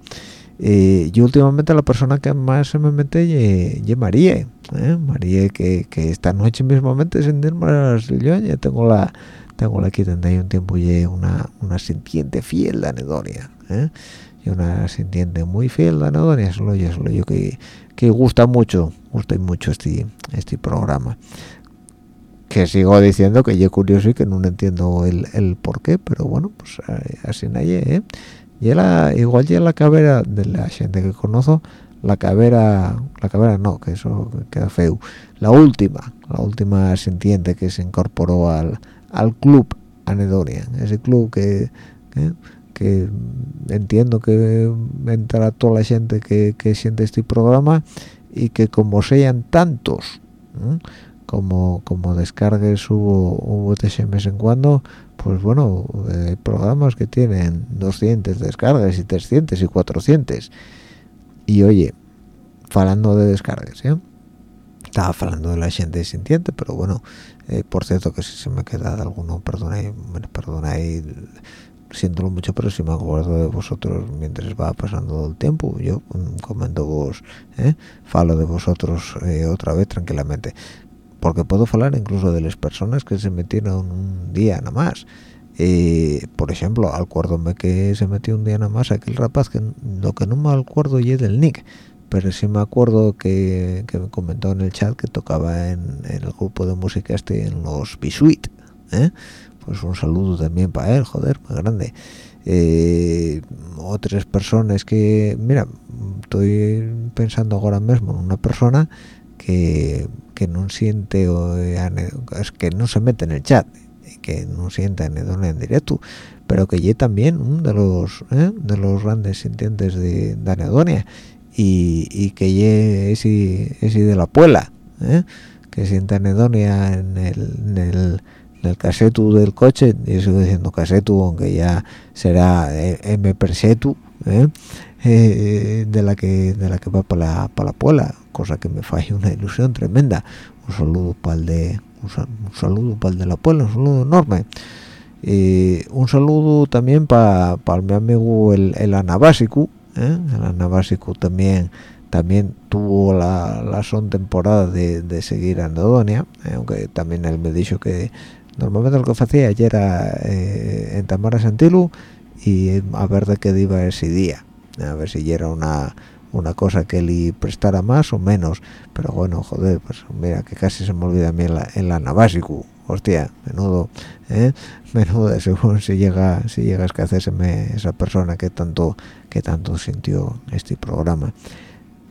y últimamente la persona que más se me mete es María ¿eh? María que, esta noche mismamente sin más yo ya tengo la tengo la aquí tendré un tiempo y una una sintiente fiel de anedoria y una sintiente muy fiel de anedonia es lo, es lo yo que, que gusta mucho gusta mucho este este programa que sigo diciendo que yo curioso y que no entiendo el, el por qué pero bueno pues eh, así nadie ¿eh? Y la, igual ya la cabera de la gente que conozco la cabera la cabera no que eso queda feo. La última la última sintiente que se incorporó al, al club anedonia ese club que, que, entiendo que entra toda la gente que, que, siente este programa y que como sean tantos como como descargues hubo hubo de mes en cuando pues bueno hay programas que tienen 200 descargas y 300 y 400 y oye falando de descargas ¿eh? estaba hablando de la gente sintiente pero bueno eh, por cierto que si se me queda alguno perdonáis perdonáis siento mucho pero si me acuerdo de vosotros mientras va pasando el tiempo yo mm, comento vos ¿eh? falo de vosotros eh, otra vez tranquilamente porque puedo hablar incluso de las personas que se metieron un día nada más por ejemplo acuérdome que se metió un día nada más aquel rapaz que lo que no me acuerdo y es del nick pero sí me acuerdo que, me comentó en el chat que tocaba en, el grupo de música este en los Bisuit ¿eh? pues un saludo también para él joder más grande eh, otras personas que mira estoy pensando ahora mismo en una persona que, que no siente es que no se mete en el chat que no sienta en en directo pero que ya también uno de los ¿eh? de los grandes sintientes de, de anedonia y, y que ye ese, ese de la puela ¿eh? que sienta anedonia en el, en el, en el casetu del coche y sigo diciendo casetu aunque ya será eh, M ¿eh? De la que de la que va para la, para la puela cosa que me falla una ilusión tremenda un saludo para el de un, saludo para de la puebla, un saludo enorme. y un saludo también para mi amigo el, el Anabásico, ¿eh? el Anabásico también también tuvo la, son temporada de, seguir a Andodonia, ¿eh? aunque también él me dijo que normalmente lo que hacía ayer era eh, en Tamara Santilu y a ver de qué iba ese día, a ver si era una una cosa que le prestara más o menos. Pero bueno joder pues mira que casi se me olvida a mí en la Navasicu. Hostia menudo ¿eh? menudo según si llega si llega a escacérseme esa persona que tanto que tanto sintió este programa.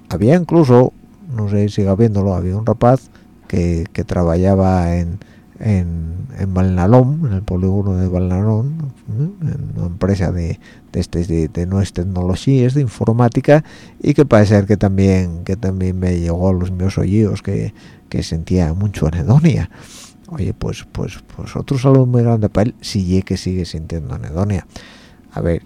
Había incluso no sé si sigue viéndolo había un rapaz que, que trabajaba en en, en Balnalón, en el polígono de Balnalón, en una empresa de, de, este, de, de, nuevas tecnologías, de informática, y que parece ser que también que también me llegó a los míos oídos que, que sentía mucho anedonia. Oye, pues pues pues otro saludo muy grande para él, si que sigue sintiendo anedonia. A ver,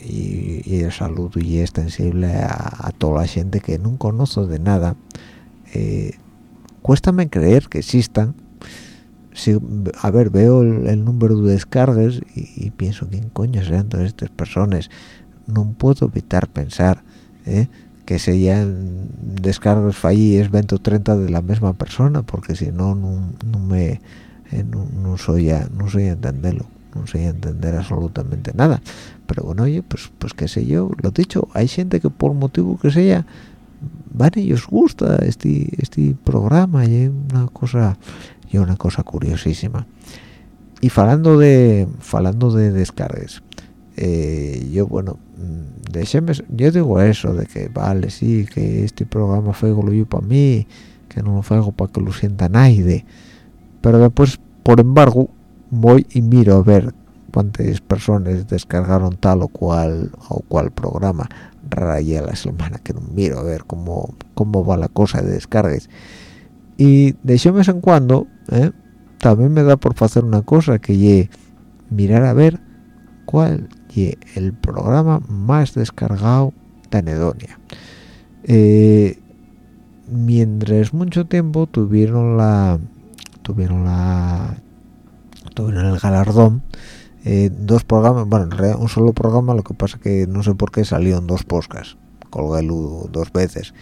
y, y, el saludo y extensible a, a, toda la gente que no conoce de nada. Eh, cuéstame creer que existan si, a ver, veo el, número de descargas y, pienso, ¿quién coño serán todas estas personas? No puedo evitar pensar ¿eh? que sean descargas fallidas 20 o 30 de la misma persona, porque si no, no, me... Eh, no, soy a, no soy a entenderlo no soy a entender absolutamente nada pero bueno oye pues pues qué sé yo lo dicho hay gente que por motivo que sea van y os gusta este este programa y hay una cosa y una cosa curiosísima. Y falando de falando de descargas eh, yo bueno mm, yo digo eso de que vale sí que este programa fue lo para mí que no lo hago para que lo sienta nadie. Pero después por embargo voy y miro a ver cuántas personas descargaron tal o cual o cual programa. Rara ya la semana que no miro a ver cómo cómo va la cosa de descargas y de vez en cuando ¿eh? también me da por hacer una cosa que ye mirar a ver cuál es el programa más descargado de Anedonia eh, mientras mucho tiempo tuvieron la tuvieron la tuvieron el galardón eh, dos programas bueno un solo programa lo que pasa que no sé por qué salió en dos podcasts colgué dos veces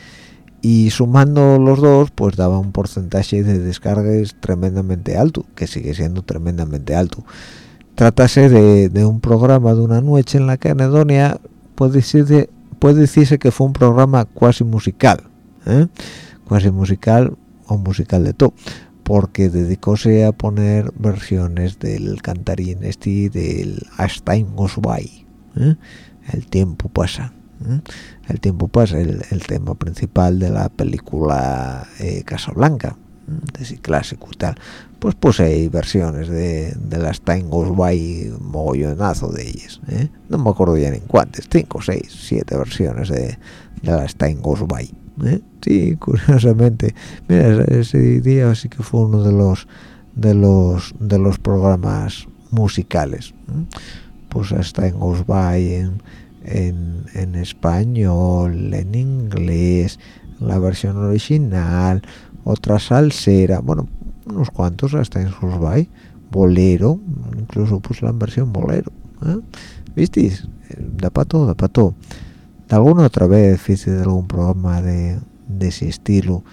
y sumando los dos pues daba un porcentaje de descargas tremendamente alto que sigue siendo tremendamente alto tratase de, un programa de una noche en la que Anedonia puede decirse, puede decirse que fue un programa cuasi musical, ¿eh? musical o musical de todo, porque dedicóse a poner versiones del cantarín este del Einstein Goes By, el tiempo pasa. ¿eh? El tiempo pasa, el, tema principal de la película eh, Casablanca, de ese clásico y tal. Pues pues hay versiones de, de las Time Goes By, mogollonazo de ellas. ¿eh? No me acuerdo ya ni cuántas, cinco, seis, siete versiones de, de las Time Goes By. ¿eh? Sí, curiosamente. Mira, ese día sí que fue uno de los de los de los programas musicales. Pues Time Goes By en, en, español, en inglés, la versión original, otra salsera, bueno, unos cuantos hasta en Susbay, bolero, incluso pues la versión bolero, ¿eh? ¿visteis? Da para todo, da para todo. Alguna otra vez hice algún programa de, de ese estilo,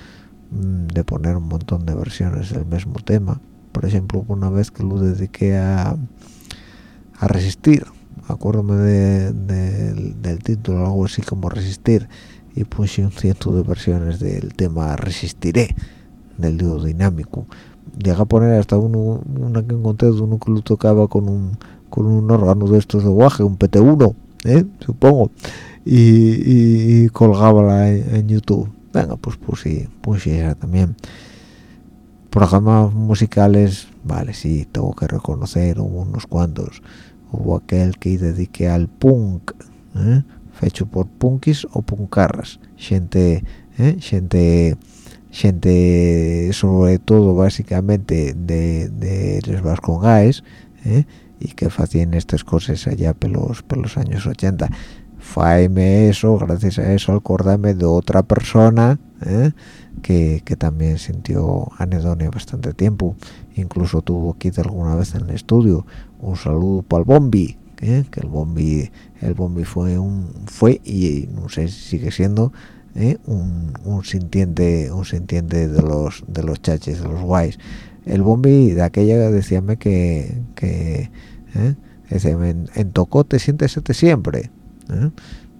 mm, de poner un montón de versiones del mismo tema. Por ejemplo, una vez que lo dediqué a, a resistir, acuérdame del título, algo así como resistir, y puse un ciento de versiones del tema Resistiré del dúo dinámico. Llega a poner hasta uno una que encontré de uno que lo tocaba con un con un órgano de estos de guaje un PT1 ¿eh? supongo. Y, y, colgábala en, YouTube. Venga pues puse puse esa también. Programas musicales vale sí tengo que reconocer unos cuantos hubo aquel que dediqué al punk ¿eh? hecho por punkis o puncarras gente ¿eh? gente gente sobre todo básicamente de, de los vascongaes ¿eh? y que hacían estas cosas allá pelos los años 80 faime eso gracias a eso acordarme de otra persona ¿eh? que, que, también sintió anedonia bastante tiempo incluso tuvo aquí alguna vez en el estudio un saludo para el bombi que el bombi el bombi fue un fue y no sé si sigue siendo ¿eh? un, un sintiente un sintiente de los de los chaches de los guays el bombi de aquella decíame que que ¿eh? en, en, tocote siéntese siempre ¿eh?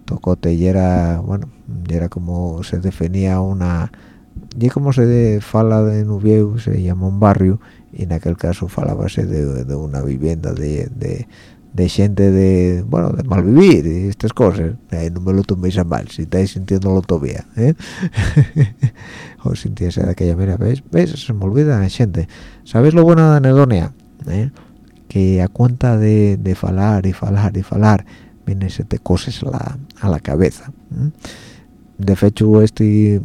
tocote y era bueno y era como se definía una y como se fala de Nubieu se llama un barrio y en aquel caso falábase de, de una vivienda de, de gente de bueno de malvivir y estas cosas no me lo toméis a mal si estáis sintiéndolo todavía ¿eh? [LAUGHS] o sintiese de aquella manera ¿ves? ¿ves? se me olvida gente ¿sabéis lo bueno de anedonia? ¿Eh? que a cuenta de, de falar y falar y falar viene te cosas a la, a la cabeza ¿eh? de hecho este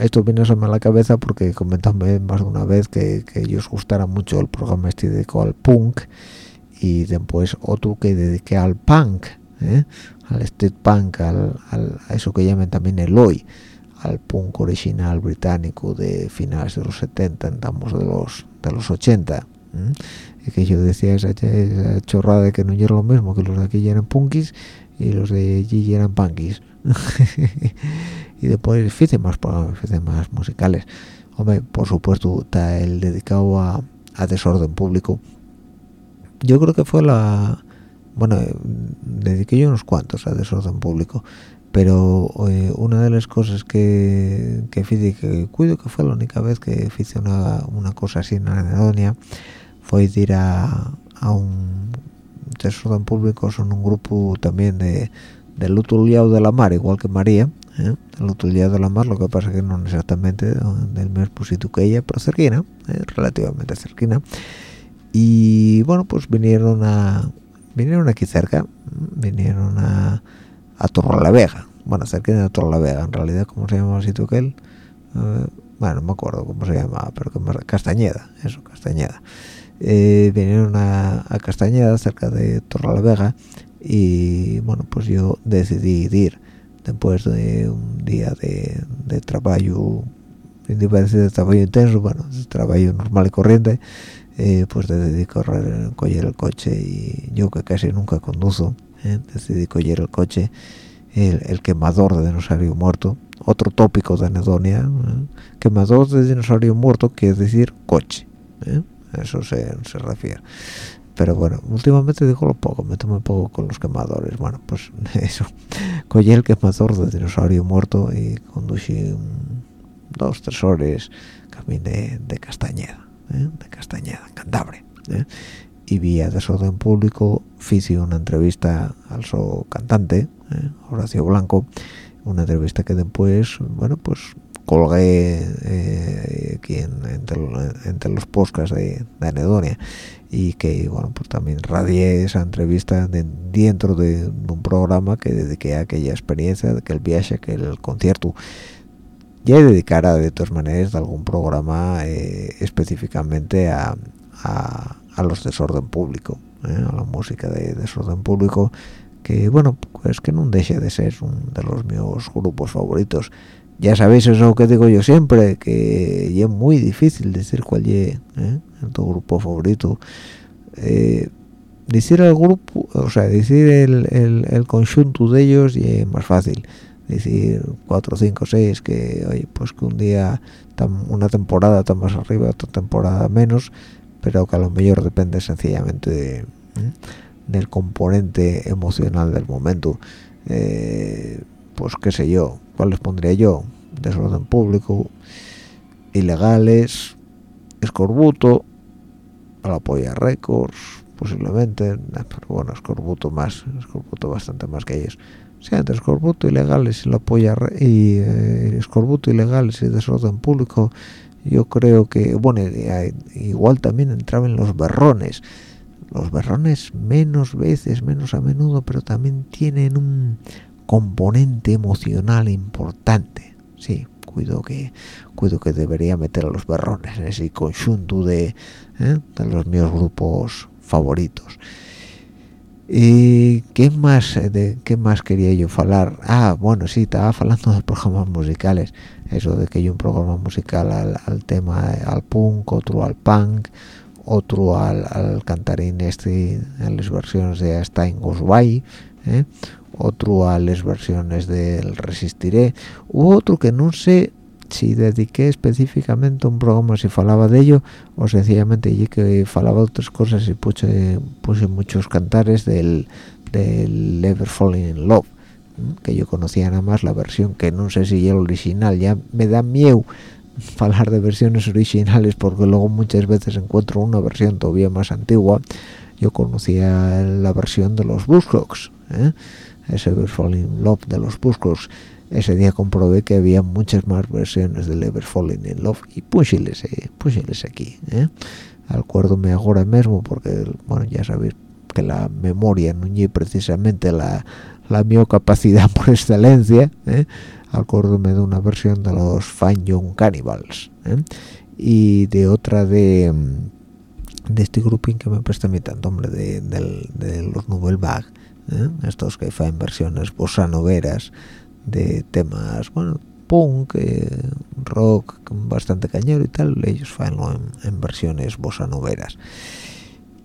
esto viene a la cabeza porque comenté más de una vez que, que ellos gustara mucho el programa este dedicado al punk y después otro que dediqué al punk ¿eh? al street punk al, a eso que llaman también el hoy al punk original británico de finales de los 70 estamos de los de los 80 ¿eh? y que yo decía esa, chorrada de que no era lo mismo que los de aquí eran punkis y los de allí eran punkis [LAUGHS] y después hice más hice más musicales. Hombre por supuesto está el dedicado a, a desorden público. Yo creo que fue la bueno eh, dediqué yo unos cuantos a desorden público pero eh, una de las cosas que que hice que cuido que fue la única vez que hice una, una cosa así en Anedonia fue ir a, a un desorden público son un grupo también de del otro lado de la mar igual que María ¿eh? del otro lado de la mar lo que pasa que no exactamente del mismo sitio que ella pero cerquina ¿eh? relativamente cerquina. Y bueno pues vinieron a vinieron aquí cerca vinieron a a Torre la Vega bueno cerca de Torre la Vega en realidad cómo se llama el sitio que él bueno no me acuerdo cómo se llamaba pero que Castañeda eso Castañeda. Eh, vinieron a, Castañeda cerca de Torre la Vega y bueno pues yo decidí ir después de un día de, trabajo de trabajo intenso bueno de trabajo normal y corriente eh, pues decidí correr, coger el coche y yo que casi nunca conduzo, eh, decidí coger el coche, el, quemador de dinosaurio muerto, otro tópico de anedonia, eh, quemador de dinosaurio muerto quiere decir coche, eso se, se refiere. Pero bueno últimamente digo lo poco me tomo poco con los quemadores bueno pues [LAUGHS] eso cogí el quemador de dinosaurio muerto y conducí dos tres horas caminé de Castañeda ¿eh? de Castañeda Cantabria ¿eh? y vi a desorden público hice una entrevista al so cantante ¿eh? Horacio Blanco una entrevista que después bueno pues colgué eh, aquí entre, los podcasts de, Anedonia y que bueno pues también radié esa entrevista dentro de un programa que dediqué a aquella experiencia de que el viaje que el concierto ya dedicara de todas maneras algún programa eh, específicamente a, los desorden público eh, a la música de desorden público que bueno pues que no deje de ser uno de los míos grupos favoritos ya sabéis eso que digo yo siempre que es muy difícil decir cuál es ¿eh? tu grupo favorito. Eh, decir el grupo o sea decir el, el, conjunto de ellos es más fácil. Decir cuatro cinco seis que oye pues que un día una temporada está más arriba otra temporada menos pero que a lo mejor depende sencillamente de, del componente emocional del momento. Eh, pues qué sé yo ¿cuáles pondría yo? desorden público ilegales escorbuto a la récords posiblemente pero bueno escorbuto más escorbuto bastante más que ellos sí, entre escorbuto ilegales y la polla y eh, escorbuto ilegales y desorden público yo creo que bueno igual también entraban los berrones los berrones menos veces menos a menudo pero también tienen un componente emocional importante sí cuido que cuido que debería meter a los berrones en ese conjunto de, ¿eh? de los míos grupos favoritos y qué más de qué más quería yo hablar ah bueno sí estaba hablando de programas musicales eso de que hay un programa musical al, tema al punk otro al punk otro al, al cantarín este en las versiones de Stein Goes By ¿eh? Otro a las versiones del Resistiré u otro que no sé si dediqué específicamente un programa si falaba de ello o sencillamente y que falaba otras cosas y puse, puse muchos cantares del, del Ever Falling in Love que yo conocía nada más la versión que no sé si es el original ya me da miedo [LAUGHS] hablar de versiones originales porque luego muchas veces encuentro una versión todavía más antigua yo conocía la versión de los Buzzcocks ¿eh? Ese Ever Falling Love de los Buzzcocks ese día comprobé que había muchas más versiones del Ever Falling in Love y púsiles, eh, aquí ¿eh? acuérdome ahora mismo porque bueno ya sabéis que la memoria no es precisamente la, la mi capacidad [LAUGHS] por excelencia ¿eh? acuérdome de una versión de los Fine Young Cannibals ¿eh? y de otra de de este grupín que me presta mi tanto hombre de, de, los Nouvelle Bag ¿eh? estos que en versiones bossa noveras de temas bueno punk eh, rock bastante cañero y tal ellos faenlo en, versiones bossa noveras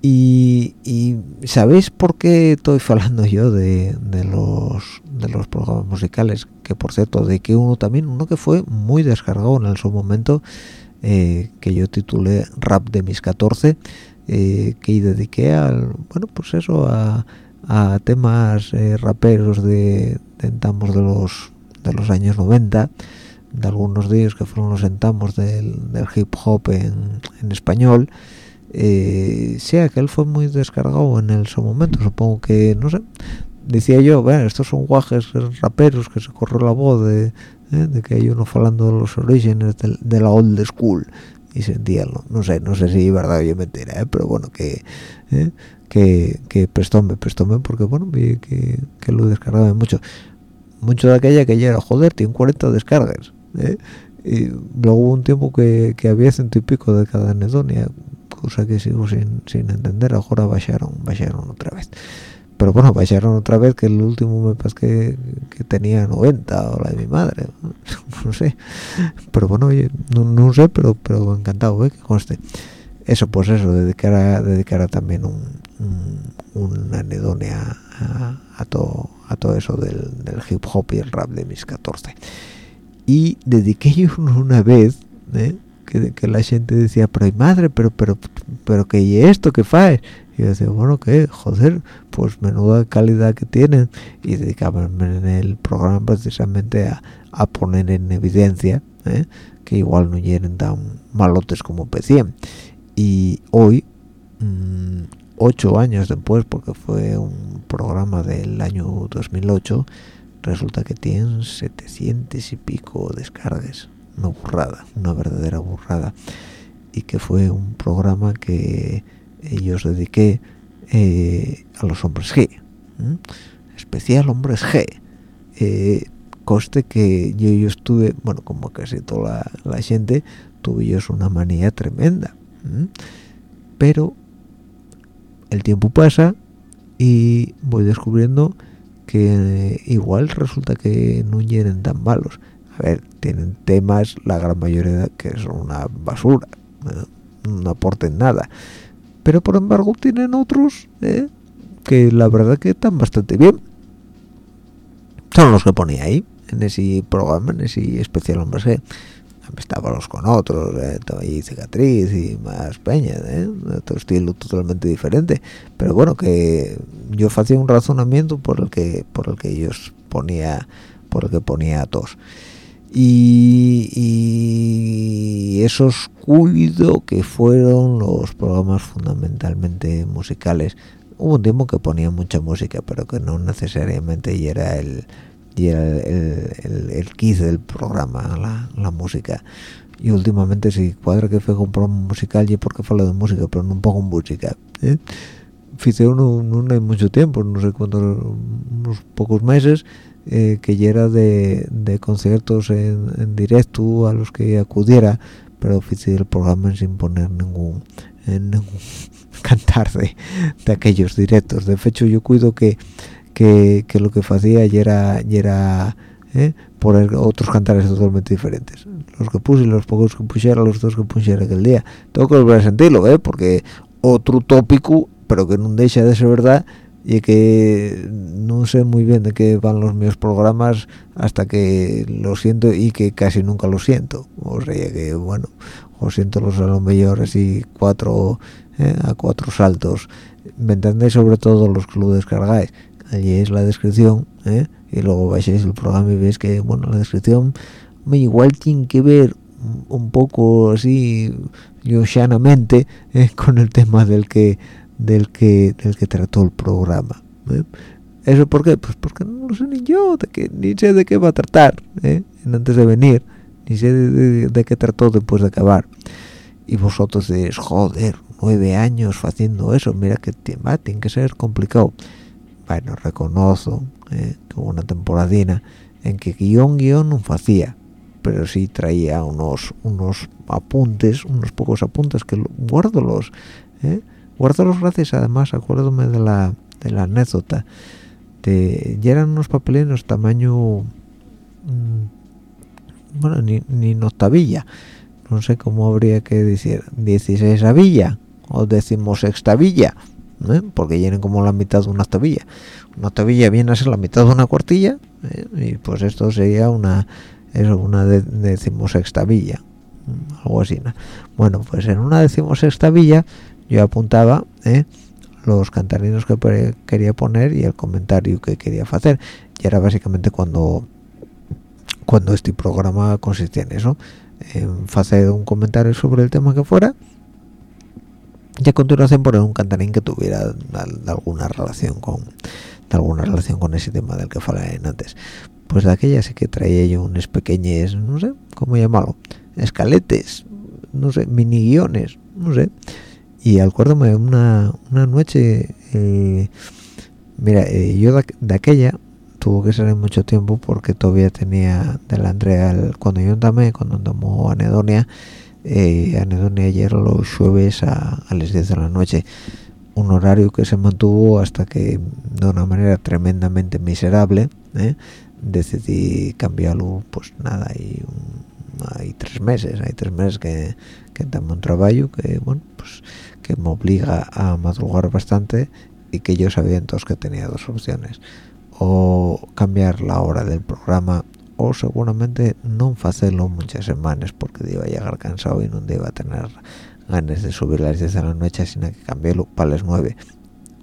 y, y, sabéis por qué estoy hablando yo de, de, los de los programas musicales que por cierto de que uno también uno que fue muy descargado en su momento eh, que yo titulé rap de mis 14 eh, que dediqué al bueno pues eso a a temas eh, raperos de, de de los de los años 90 de algunos días que fueron los entamos del, hip hop en, español eh, sea que él fue muy descargado en el su momento supongo que no sé decía yo bueno estos son guajes raperos que se corrió la voz de, eh, de que hay uno hablando de los orígenes de, la old school y sentíanlo no sé no sé si verdad o mentira ¿eh? pero bueno que que, prestóme, prestóme porque bueno, vi que, que lo descargaba mucho. Mucho de aquella que ya era, joder, tiene 40 descargas. ¿eh? Y luego hubo un tiempo que, que había ciento y pico de cada anedonia, cosa que sigo sin, sin entender, ahora bajaron, bajaron otra vez. Pero bueno, bajaron otra vez que el último me parece que, que tenía 90 o la de mi madre, [LAUGHS] no sé. Pero bueno, oye, no, no sé, pero pero encantado, ¿eh? que conste eso pues eso dedicar a dedicar a también un, un, anedonia a, todo a todo eso del, hip hop y el rap de mis 14 y dediqué [LAUGHS] yo una vez ¿eh? que, que, la gente decía pero madre pero pero pero que esto que faes y yo decía bueno que joder pues menuda calidad que tienen y dedicaban en el programa precisamente a, a poner en evidencia ¿eh? que igual no llenen tan malotes como P100 y hoy mmm, ocho años después porque fue un programa del año 2008 resulta que tienen 700 y pico descargas una burrada una verdadera burrada. Y que fue un programa que ellos dediqué eh, a los hombres G especial hombres G. Eh, coste que yo, yo estuve bueno como casi toda la, la gente tuve yo una manía tremenda ¿eh? pero el tiempo pasa y voy descubriendo que igual resulta que no llenen tan malos a ver tienen temas la gran mayoría que son una basura ¿eh? no aporten nada pero por embargo tienen otros ¿eh? que la verdad que están bastante bien son los que ponía ahí en ese programa en ese especial hombre G estábamos con otros eh, y cicatriz y más peña ¿eh? otro estilo totalmente diferente. Pero bueno que yo hacía un razonamiento por el que por el que ellos ponía por el que ponía a todos. Y, y esos cuido que fueron los programas fundamentalmente musicales. Hubo un tiempo que ponía mucha música pero que no necesariamente era el y era el, el, el, kit del programa, la, la, música. Y últimamente si cuadra que fue un programa musical y porque falo de música, pero no pongo música. ¿eh? Hice uno no hay mucho tiempo, no sé cuántos, unos pocos meses, eh, que ya era de, de conciertos en, en, directo a los que acudiera, pero hice el programa sin poner ningún, en ningún [LAUGHS] cantar de, de aquellos directos. De hecho, yo cuido que que, que lo que hacía ya era, ya era ¿eh? poner otros cantares totalmente diferentes. Los que puse y los pocos que pusiera, los dos que pusiera aquel día. Tengo que volver a sentirlo, ¿eh? porque otro tópico, pero que no deja de ser verdad, y que no sé muy bien de qué van los míos programas hasta que lo siento y que casi nunca lo siento. O sea que, bueno, o siento los a lo mejor así cuatro, ¿eh? a cuatro saltos. ¿Me entendéis? Sobre todo los que lo descargáis allí es la descripción ¿eh? y luego vais el programa y veis que bueno la descripción igual tiene que ver un poco así llanamente ¿eh? [LAUGHS] con el tema del que del que del que trató el programa ¿eh? eso por qué pues porque no lo sé ni yo de que ni sé de qué va a tratar antes de venir ni sé de, de, qué trató después de acabar y vosotros decís joder nueve años haciendo eso mira que tiene que ser complicado bueno, reconozco eh, que hubo una temporadina en que guion guion no hacía, pero sí traía unos unos apuntes, unos pocos apuntes que guardo los, eh, guardo los gracias además, acuérdome de la, de la anécdota, de, ya eran unos papelinos tamaño, mmm, bueno, ni, ni no sé cómo habría que decir, 16 villa o decimosexta villa, ¿eh? porque llenen como la mitad de una tabilla una tabilla viene a ser la mitad de una cuartilla ¿eh? y pues esto sería una una de, decimosexta villa algo así ¿no? bueno pues en una decimosexta villa yo apuntaba ¿eh? los cantarinos que quería poner y el comentario que quería hacer y era básicamente cuando cuando este programa consistía en eso en hacer un comentario sobre el tema que fuera y continuación poner un cantarín que tuviera alguna relación con alguna relación con ese tema del que falé antes. Pues de aquella sí que traía yo unos pequeños no sé cómo llamarlo escaletes no sé mini guiones no sé. Y acuérdame una una noche eh, mira eh, yo de, aquella tuvo que ser en mucho tiempo porque todavía tenía del Andrea cuando yo andame cuando andamos anedonia eh, anedonia ayer los jueves a, las 10 de la noche un horario que se mantuvo hasta que de una manera tremendamente miserable ¿eh? decidí cambiarlo pues nada hay, hay tres meses hay tres meses que, que tengo un trabajo que bueno pues que me obliga a madrugar bastante y que yo sabía entonces que tenía dos opciones o cambiar la hora del programa o seguramente no hacerlo muchas semanas porque iba a llegar cansado y no iba a tener ganas de subir las 10 de la noche sino que cambiarlo para las 9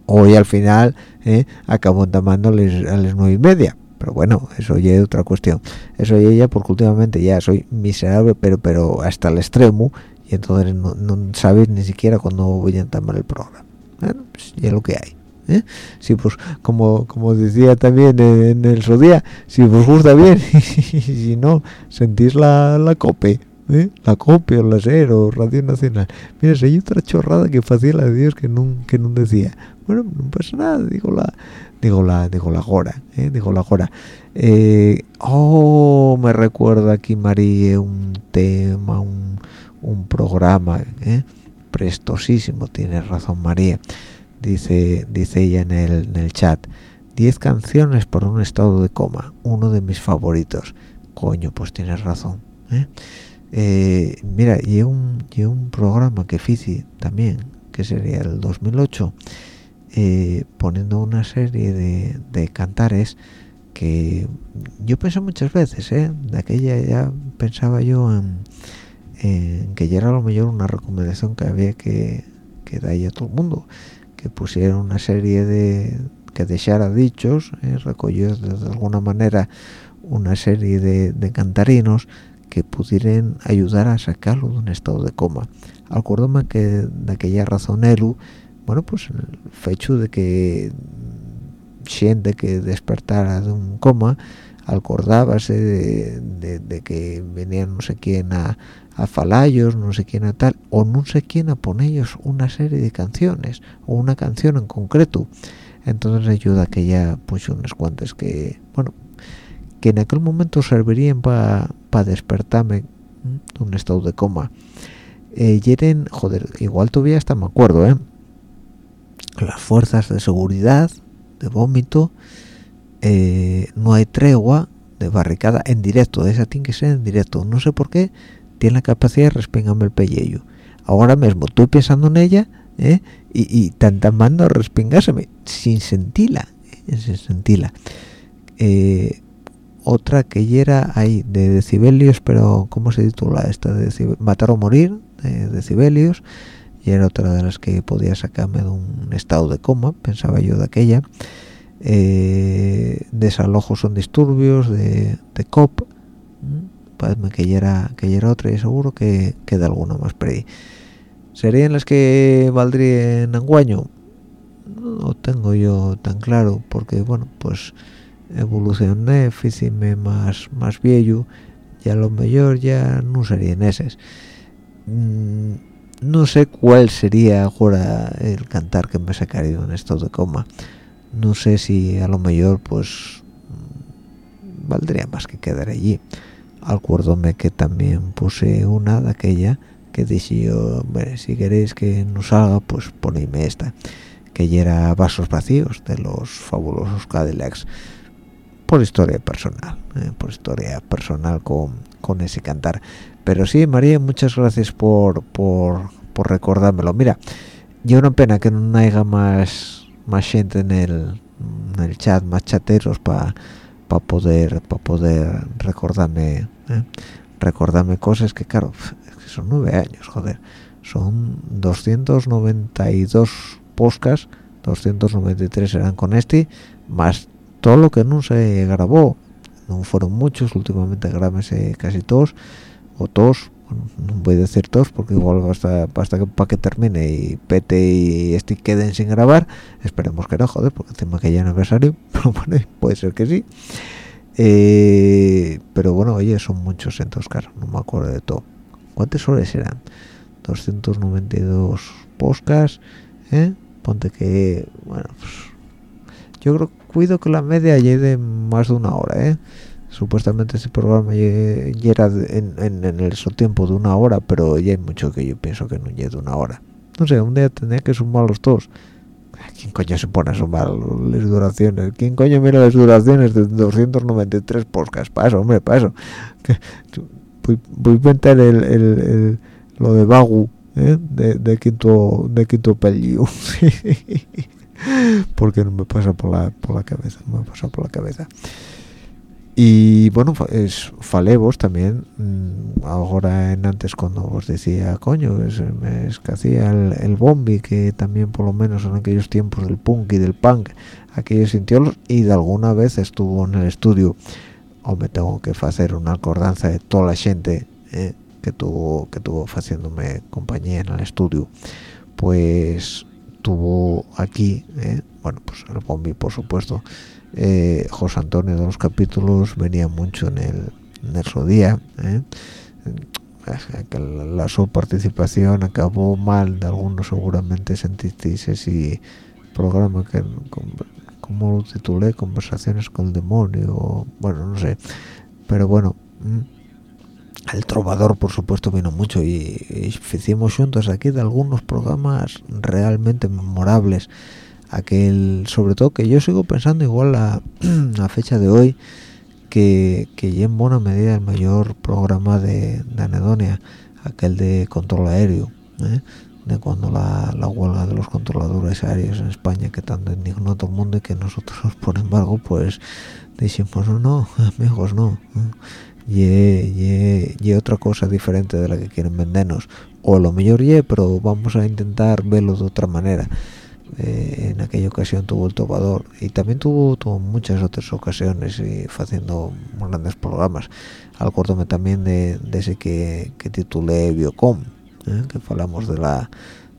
hoy al final eh, acabo llamando a las 9 y media pero bueno eso ya es otra cuestión. Eso ya, ya porque últimamente ya soy miserable pero pero hasta el extremo y entonces no, no sabes ni siquiera cuándo voy a entamar el programa. Bueno, pues ya lo que hay ¿eh? si pues como como decía también en, el su si os gusta bien [LAUGHS] y si no sentís la, la cope ¿eh? la copia o la SER o Radio Nacional mira si hay otra chorrada que hacía la de Dios que no que no decía bueno no pasa nada digo la digo la digo la gora ¿eh? digo la gora eh, oh me recuerda aquí María un tema un, un programa ¿eh? prestosísimo tiene razón María dice dice ella en el, en el chat 10 canciones por un estado de coma uno de mis favoritos coño pues tienes razón ¿eh? Eh, mira y un, y un programa que hice también que sería el 2008 eh, poniendo una serie de, de, cantares que yo pensé muchas veces ¿eh? de aquella ya pensaba yo en, que ya era a lo mejor una recomendación que había que, que dar a todo el mundo que pusiera una serie de que dejara dichos eh, recogió de, alguna manera una serie de, cantarinos que pudieran ayudar a sacarlo de un estado de coma. Acuérdame que de aquella razón Elu, bueno, pues el hecho de que siente que despertara de un coma, acordábase de, que venía no sé quién a, a falayos, no sé quién a tal, o no sé quién a ponerlos una serie de canciones, o una canción en concreto. Entonces ayuda que ya puso unas cuantas que, bueno, que en aquel momento servirían para pa despertarme de un estado de coma. Eh, yeren, joder, igual todavía hasta me acuerdo, ¿eh? Las fuerzas de seguridad, de vómito, eh, no hay tregua, de barricada en directo, esa tiene que ser en directo. No sé por qué, tiene la capacidad de respingarme el pellejo. Ahora mismo estoy pensando en ella, ¿eh? y, y tan tan mando respingárseme, sin sentirla, ¿eh? sin sentirla. Eh, otra que era ahí de decibelios pero cómo se titula esta de matar o morir de decibelios y era otra de las que podía sacarme de un estado de coma pensaba yo de aquella eh, desalojos son disturbios de, de cop parece que ya que ya era otra y seguro que queda alguna más por ahí. Serían las que valdrían anguaño no tengo yo tan claro porque bueno pues evolucioné, fíjime más más viejo y a lo mejor ya no serían esas. Mm, no sé cuál sería ahora el cantar que me sacaría en esto de coma no sé si a lo mejor pues valdría más que quedar allí acuérdome que también puse una de aquella que dije yo si queréis que nos haga pues ponedme esta que ya era vasos vacíos de los fabulosos Cadillacs por historia personal, eh, por historia personal con, con, ese cantar. Pero sí, María, muchas gracias por, por, por recordármelo. Mira, yo una pena que no haya más, más gente en el, en el chat, más chateros para pa poder para poder recordarme eh, recordarme cosas que claro son nueve años joder. Son 292 podcasts 293 eran con este más todo lo que no se grabó. No fueron muchos últimamente grabése casi todos o todos no voy a decir todos porque igual basta, basta que para que termine y pete y este queden sin grabar esperemos que no joder porque encima que ya aniversario [LAUGHS] pero bueno puede ser que sí eh, pero bueno oye son muchos en todos casos no me acuerdo de todo ¿cuántas horas eran? 292 podcasts ¿eh? ponte que bueno pues yo creo cuido que la media llegue más de una hora ¿eh? Supuestamente ese programa llega en, en, el tiempo de una hora pero ya hay mucho que yo pienso que no llega de una hora no sé un día tendría que sumar los dos ¿quién coño se pone a sumar las duraciones? ¿quién coño mira las duraciones de 293 podcasts? paso hombre paso voy, voy a inventar el, el, lo de Bagu ¿eh? de, de quinto de quinto pelillo [LAUGHS] porque no me pasa por la por la cabeza no me pasa por la cabeza y bueno es falevos también. Mm, ahora en antes cuando os decía coño es, es que hacía el, el, bombi que también por lo menos en aquellos tiempos del punk y del punk aquellos sintió y de alguna vez estuvo en el estudio. O me tengo que hacer una acordanza de toda la gente eh, que tuvo que tuvo haciéndome compañía en el estudio. Pues tuvo aquí eh, bueno pues el bombi por supuesto eh, José Antonio de los capítulos venía mucho en el, en el ¿eh? que la, su participación acabó mal de algunos seguramente sentisteis ese programa que como lo titulé conversaciones con el demonio bueno no sé pero bueno el trovador por supuesto vino mucho y, hicimos juntos aquí de algunos programas realmente memorables aquel sobre todo que yo sigo pensando igual a, [CLEARS THROAT] la fecha de hoy que, que en buena medida el mayor programa de, anedonia aquel de control aéreo ¿eh? de cuando la, la, huelga de los controladores aéreos en España que tanto indignó a todo el mundo y que nosotros [LAUGHS] por embargo pues dijimos no, no [LAUGHS] amigos no y, y, otra cosa diferente de la que quieren vendernos. O lo mejor y pero vamos a intentar verlo de otra manera eh, en aquella ocasión tuvo el topador y también tuvo, muchas otras ocasiones y haciendo grandes programas acuérdame también de, ese que, que titulé Biocom ¿eh? que hablamos de la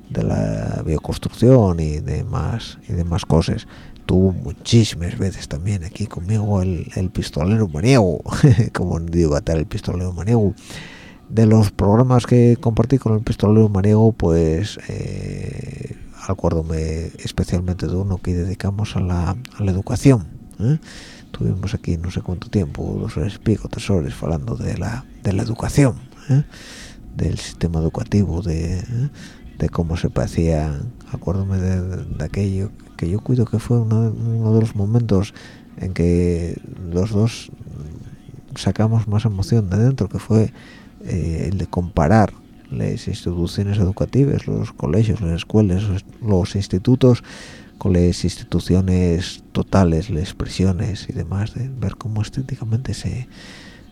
de la bioconstrucción y demás y demás cosas tuvo muchísimas veces también aquí conmigo el, el pistolero maniego [LAUGHS] como digo tal el pistolero maniego de los programas que compartí con el pistolero maniego pues eh, acuérdome especialmente de uno que dedicamos a la, a la educación ¿eh? tuvimos aquí no sé cuánto tiempo dos horas pico tres horas hablando de la de la educación ¿eh? del sistema educativo de, ¿eh? de cómo se parecía acuérdome de, aquello que yo cuido que fue uno, uno de los momentos en que los dos sacamos más emoción de dentro que fue el de comparar las instituciones educativas, los colegios, las escuelas, los institutos, con las instituciones totales, las expresiones y demás, de ver cómo estéticamente se,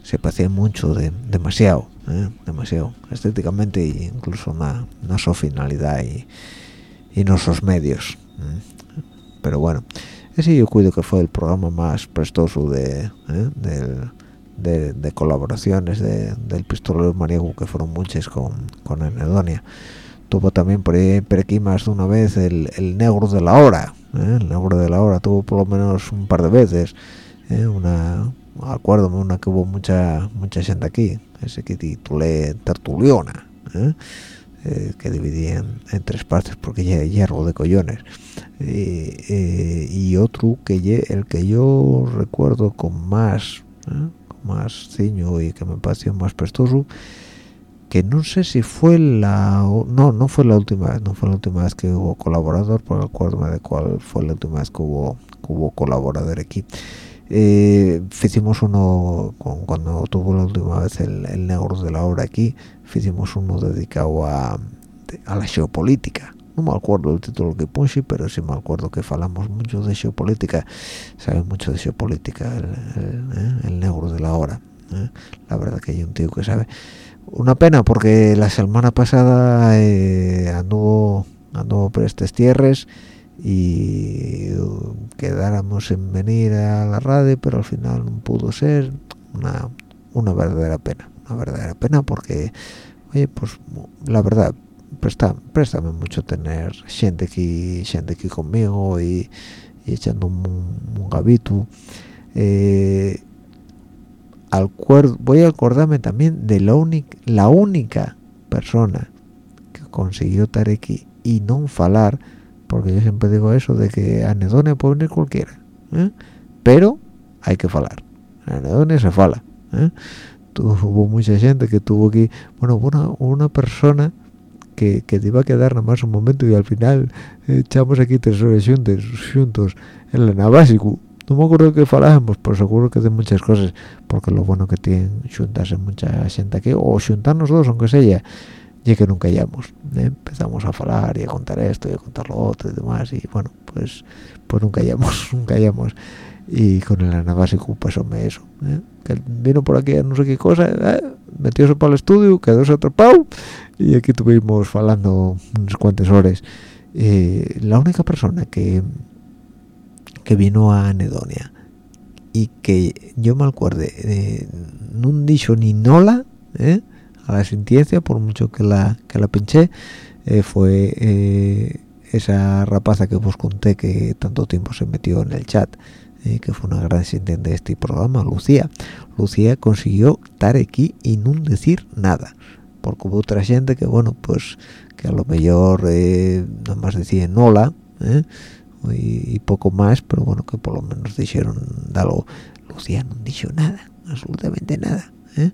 se parecía mucho, de, demasiado, ¿eh? demasiado, estéticamente e incluso una, una su finalidad y, y nuestros medios. ¿eh? Pero bueno, ese yo cuido que fue el programa más prestoso de, ¿eh? del de, colaboraciones de, del pistolero maniego que fueron muchas con, con Anedonia tuvo también por, aquí más de una vez el, el negro de la hora ¿eh? el negro de la hora tuvo por lo menos un par de veces ¿eh? una acuerdo una que hubo mucha mucha gente aquí ese que titulé Tertuliona ¿eh? que dividí en, tres partes porque ya hierro de collones y otro que el que yo recuerdo con más más ciño y que me pareció más prestoso que no sé si fue la no no fue la última no fue la última vez que hubo colaborador por acuerdo de cuál fue la última vez que hubo hubo colaborador aquí. Eh, hicimos uno cuando tuvo la última vez el, el negro de la hora aquí hicimos uno dedicado a, a la geopolítica no me acuerdo el título que puse pero sí me acuerdo que falamos mucho de geopolítica. Sabe mucho de geopolítica el, el, negro de la hora ¿eh? la verdad que hay un tío que sabe. Una pena porque la semana pasada eh, anduvo anduvo por estas tierras y quedáramos en venir a la radio pero al final no pudo ser. Una, una verdadera pena una verdadera pena porque oye pues la verdad presta, préstame mucho tener gente aquí gente aquí conmigo y, echando un, gabito eh, al voy a acordarme también de la única la única persona que consiguió estar aquí y no falar porque yo siempre digo eso de que anedonia puede venir cualquiera ¿eh? pero hay que falar anedonia se fala ¿eh? hubo mucha gente que tuvo aquí bueno una, una persona que, te iba a quedar nada más un momento y al final echamos aquí tres horas juntos, juntos en la Navasicu. No me acuerdo que falábamos, pero seguro que de muchas cosas, porque lo bueno que tienen juntarse mucha gente aquí, o juntarnos dos, aunque sea, y que nunca hallamos ¿eh? empezamos a hablar y a contar esto y a contar lo otro y demás y bueno pues pues nunca hallamos [LAUGHS] nunca hallamos y con el anabásico pasóme eso ¿eh? que vino por aquí a no sé qué cosa ¿eh? Metióse para el estudio quedóse atrapado y aquí tuvimos hablando unas cuantas horas la única persona que que vino a Anedonia y que yo me acuerde no dicho ni nola ¿eh? a la sentencia por mucho que la que la pinché eh, fue eh, esa rapaza que os conté que tanto tiempo se metió en el chat que fue una gran sintiente de este programa Lucía. Lucía consiguió estar aquí y no decir nada. Porque hubo otra gente que bueno pues que a lo mejor nada más decían hola y, poco más pero bueno que por lo menos dijeron algo Lucía no dijo nada absolutamente nada ¿eh?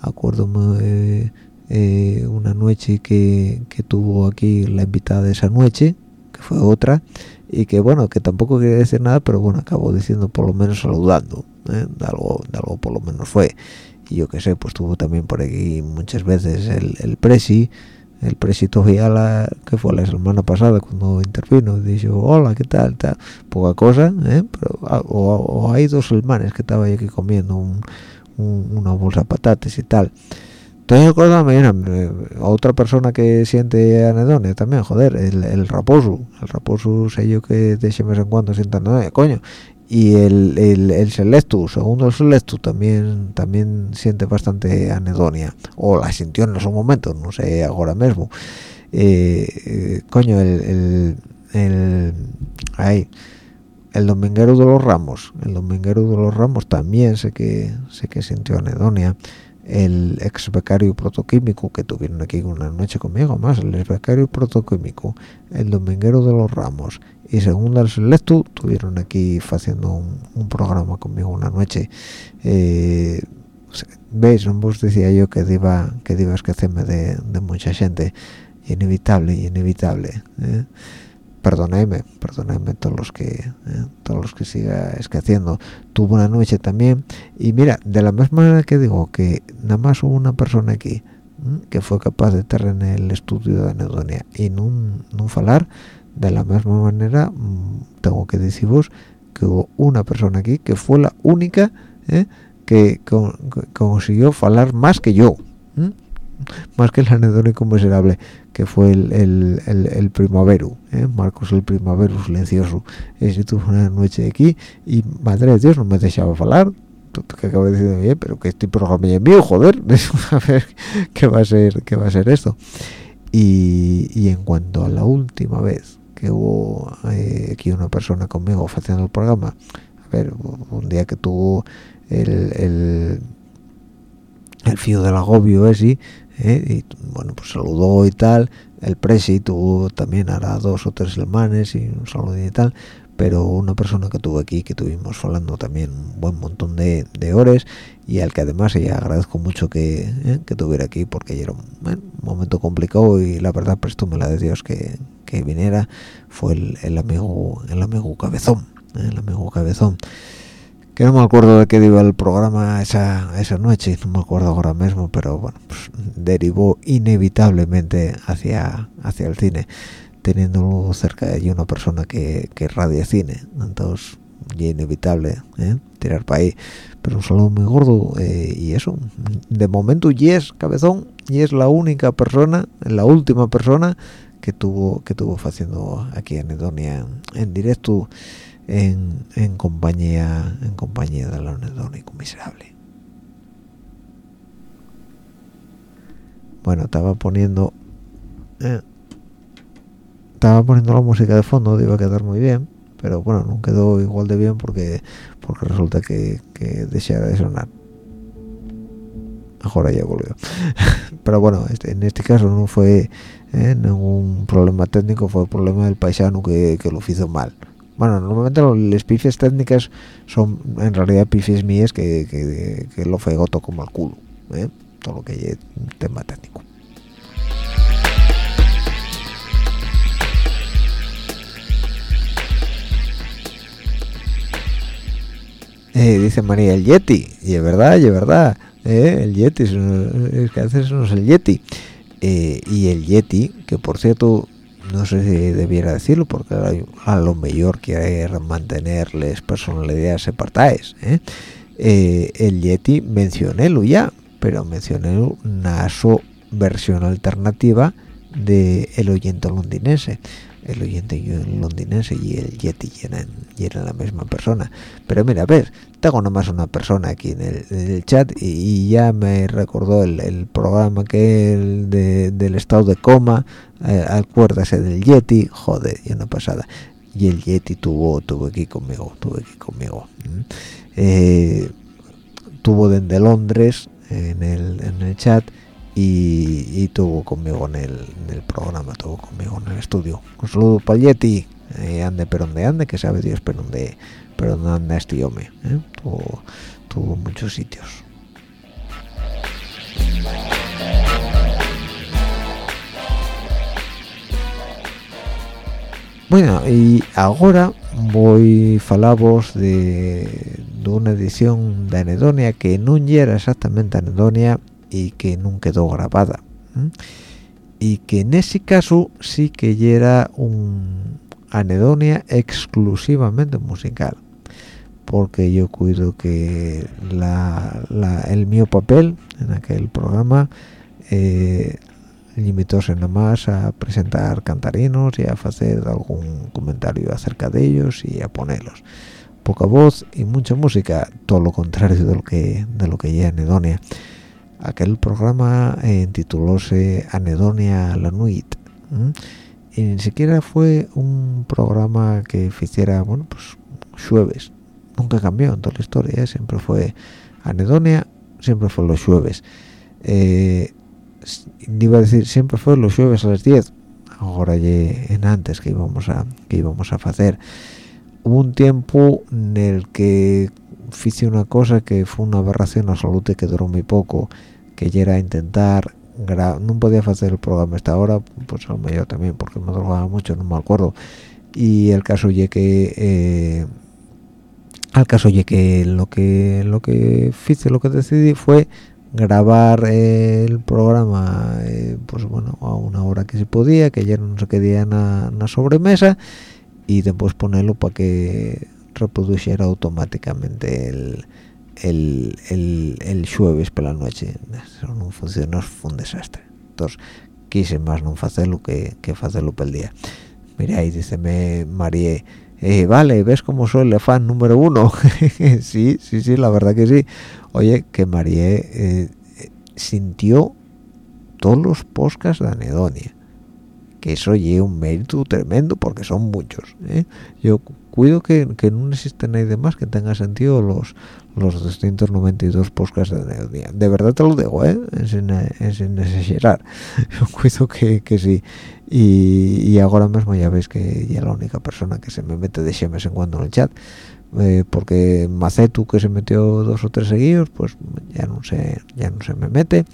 acuérdome eh, eh, una noche que, que, tuvo aquí la invitada de esa noche que fue otra y que bueno que tampoco quería decir nada pero bueno acabó diciendo por lo menos saludando ¿eh? de algo algo por lo menos fue y yo que sé pues tuvo también por aquí muchas veces el, el presi el presito la que fue la semana pasada cuando intervino dijo hola qué tal tal poca cosa ¿eh? Pero, ah, o, hay dos hermanos que estaba aquí comiendo una bolsa de patatas y tal entonces acuérdame otra persona que siente anedonia también joder el, el raposo el raposo sé yo que de vez en cuando sienta anedonia coño. Y el, el, el Selectus, segundo el Selectus también también siente bastante anedonia. O la sintió en esos momentos no sé ahora mismo. Eh, eh, coño el, el, el ahí el dominguero de los ramos el dominguero de los ramos también sé que sé que sintió anedonia el ex becario protoquímico que tuvieron aquí una noche conmigo. Más el ex becario protoquímico el dominguero de los ramos y según el selecto tuvieron aquí haciendo un, programa conmigo una noche. Eh, veis no vos decía yo que iba que iba a esquecerme de, mucha gente. Inevitable inevitable eh. Perdonadme perdonadme todos los que eh, todos los que siga esqueciendo tuvo una noche también y mira de la misma manera que digo que nada más hubo una persona aquí que fue capaz de estar en el estudio de anedonia y no, no falar de la misma manera mm, tengo que deciros que hubo una persona aquí que fue la única ¿eh? que, consiguió hablar más que yo más que el anedónico miserable que fue el, el, el, primavero ¿eh? Marcos el primavero silencioso. Ese tuvo una noche aquí y madre de Dios no me dejaba hablar. Que acabo de decir bien pero que este programa es mío joder. [LAUGHS] A ver qué va a ser qué va a ser esto. Y, y en cuanto a la última vez que hubo eh, aquí una persona conmigo haciendo el programa a ver un día que tuvo el, el, el fío del agobio ese eh, y bueno pues saludó y tal. El presi tuvo también hará dos o tres semanas y un saludo y tal. Pero una persona que tuvo aquí que tuvimos hablando también un buen montón de, de horas y al que además ya agradezco mucho que, eh, que tuviera aquí porque era un, momento complicado y la verdad me la de Dios que, que viniera. Fue el, amigo el amigo cabezón ¿eh? el amigo cabezón que no me acuerdo de qué iba el programa esa, esa noche, no me acuerdo ahora mismo, pero bueno, pues derivó inevitablemente hacia, hacia el cine, teniendo cerca de una persona que, que radia cine, entonces y inevitable ¿eh? tirar para ahí, pero un saludo muy gordo eh, y eso, de momento y es cabezón y es la única persona, la última persona que tuvo que tuvo haciendo aquí en Edonia en directo en, en compañía en compañía del anedónico miserable bueno estaba poniendo eh, estaba poniendo la música de fondo iba a quedar muy bien pero bueno no quedó igual de bien porque porque resulta que, que de sonar. Ahora ya volvió. [LAUGHS] Pero bueno este, en este caso no fue eh, ningún problema técnico fue el problema del paisano que, que lo hizo mal bueno, normalmente las pifias técnicas son en realidad pifias mías que, que, que lo fegoto como al culo, ¿eh? todo lo que es tema técnico. Eh, dice María, el Yeti, y es verdad, y es verdad, eh, el Yeti, es que haces no es el Yeti. eh, y el Yeti que por cierto no sé si debiera decirlo porque a lo mejor quiere mantener las personalidades separadas ¿eh? Eh, el Yeti mencionélo ya pero mencioné una versión alternativa de El oyente londinense el oyente londinense y el Yeti eran, eran la misma persona. Pero mira ves tengo nomás una persona aquí en el, chat y, ya me recordó el, programa que el del estado de coma eh, acuérdase del Yeti joder ya una pasada. Y el Yeti tuvo tuvo aquí conmigo tuvo aquí conmigo eh, tuvo desde Londres en el, en el chat y, tuvo conmigo en el, programa, tuvo conmigo en el estudio. Un saludo para Yeti, eh, ande pero donde ande, que sabe Dios pero donde, pero donde anda este hombre. ¿eh? Tuvo, tuvo muchos sitios. Bueno, y ahora voy a hablaros de, de, una edición de Anedonia que no era exactamente Anedonia y que nunca quedó grabada y que en ese caso sí que era un anedonia exclusivamente musical porque yo cuido que el mío papel en aquel programa eh, limitóse nada más a presentar cantarinos y a hacer algún comentario acerca de ellos y a ponerlos. Poca voz y mucha música todo lo contrario de lo que de lo que ya anedonia aquel programa eh, Anedonia la Nuit y ni siquiera fue un programa que hiciera bueno pues jueves. Nunca cambió en toda la historia siempre fue Anedonia siempre fue los jueves. Eh, iba a decir siempre fue los jueves a las 10 ahora en antes que íbamos a que íbamos a hacer hubo un tiempo en el que hice una cosa que fue una aberración absoluta que duró muy poco que ya era intentar no podía hacer el programa esta hora pues a lo mejor también porque me drogaba mucho no me acuerdo. Y el caso ya que eh, al caso ya que lo que lo que hice lo que decidí fue grabar el programa eh, pues bueno a una hora que se podía que ya no se quedía en la sobremesa después ponerlo para que reproduciera automáticamente el, el, el, jueves por la noche. Eso no funcionó fue un desastre. Entonces quise más no hacerlo que, que hacerlo por el día. Mira ahí dice María eh, vale ves cómo soy el fan número uno [LAUGHS] sí sí sí la verdad que sí. Oye que María eh, sintió todos los podcasts de Anedonia eso lleva un mérito tremendo porque son muchos ¿eh? yo cuido que, que, no existe nadie más que tenga sentido los los 292 podcasts de día de verdad te lo digo ¿eh? sin, sin exagerar [LAUGHS] cuido que, que sí y, ahora mismo ya veis que ya la única persona que se me mete de vez en cuando en el chat eh, porque Macetu que se metió dos o tres seguidos pues ya no sé ya no se me mete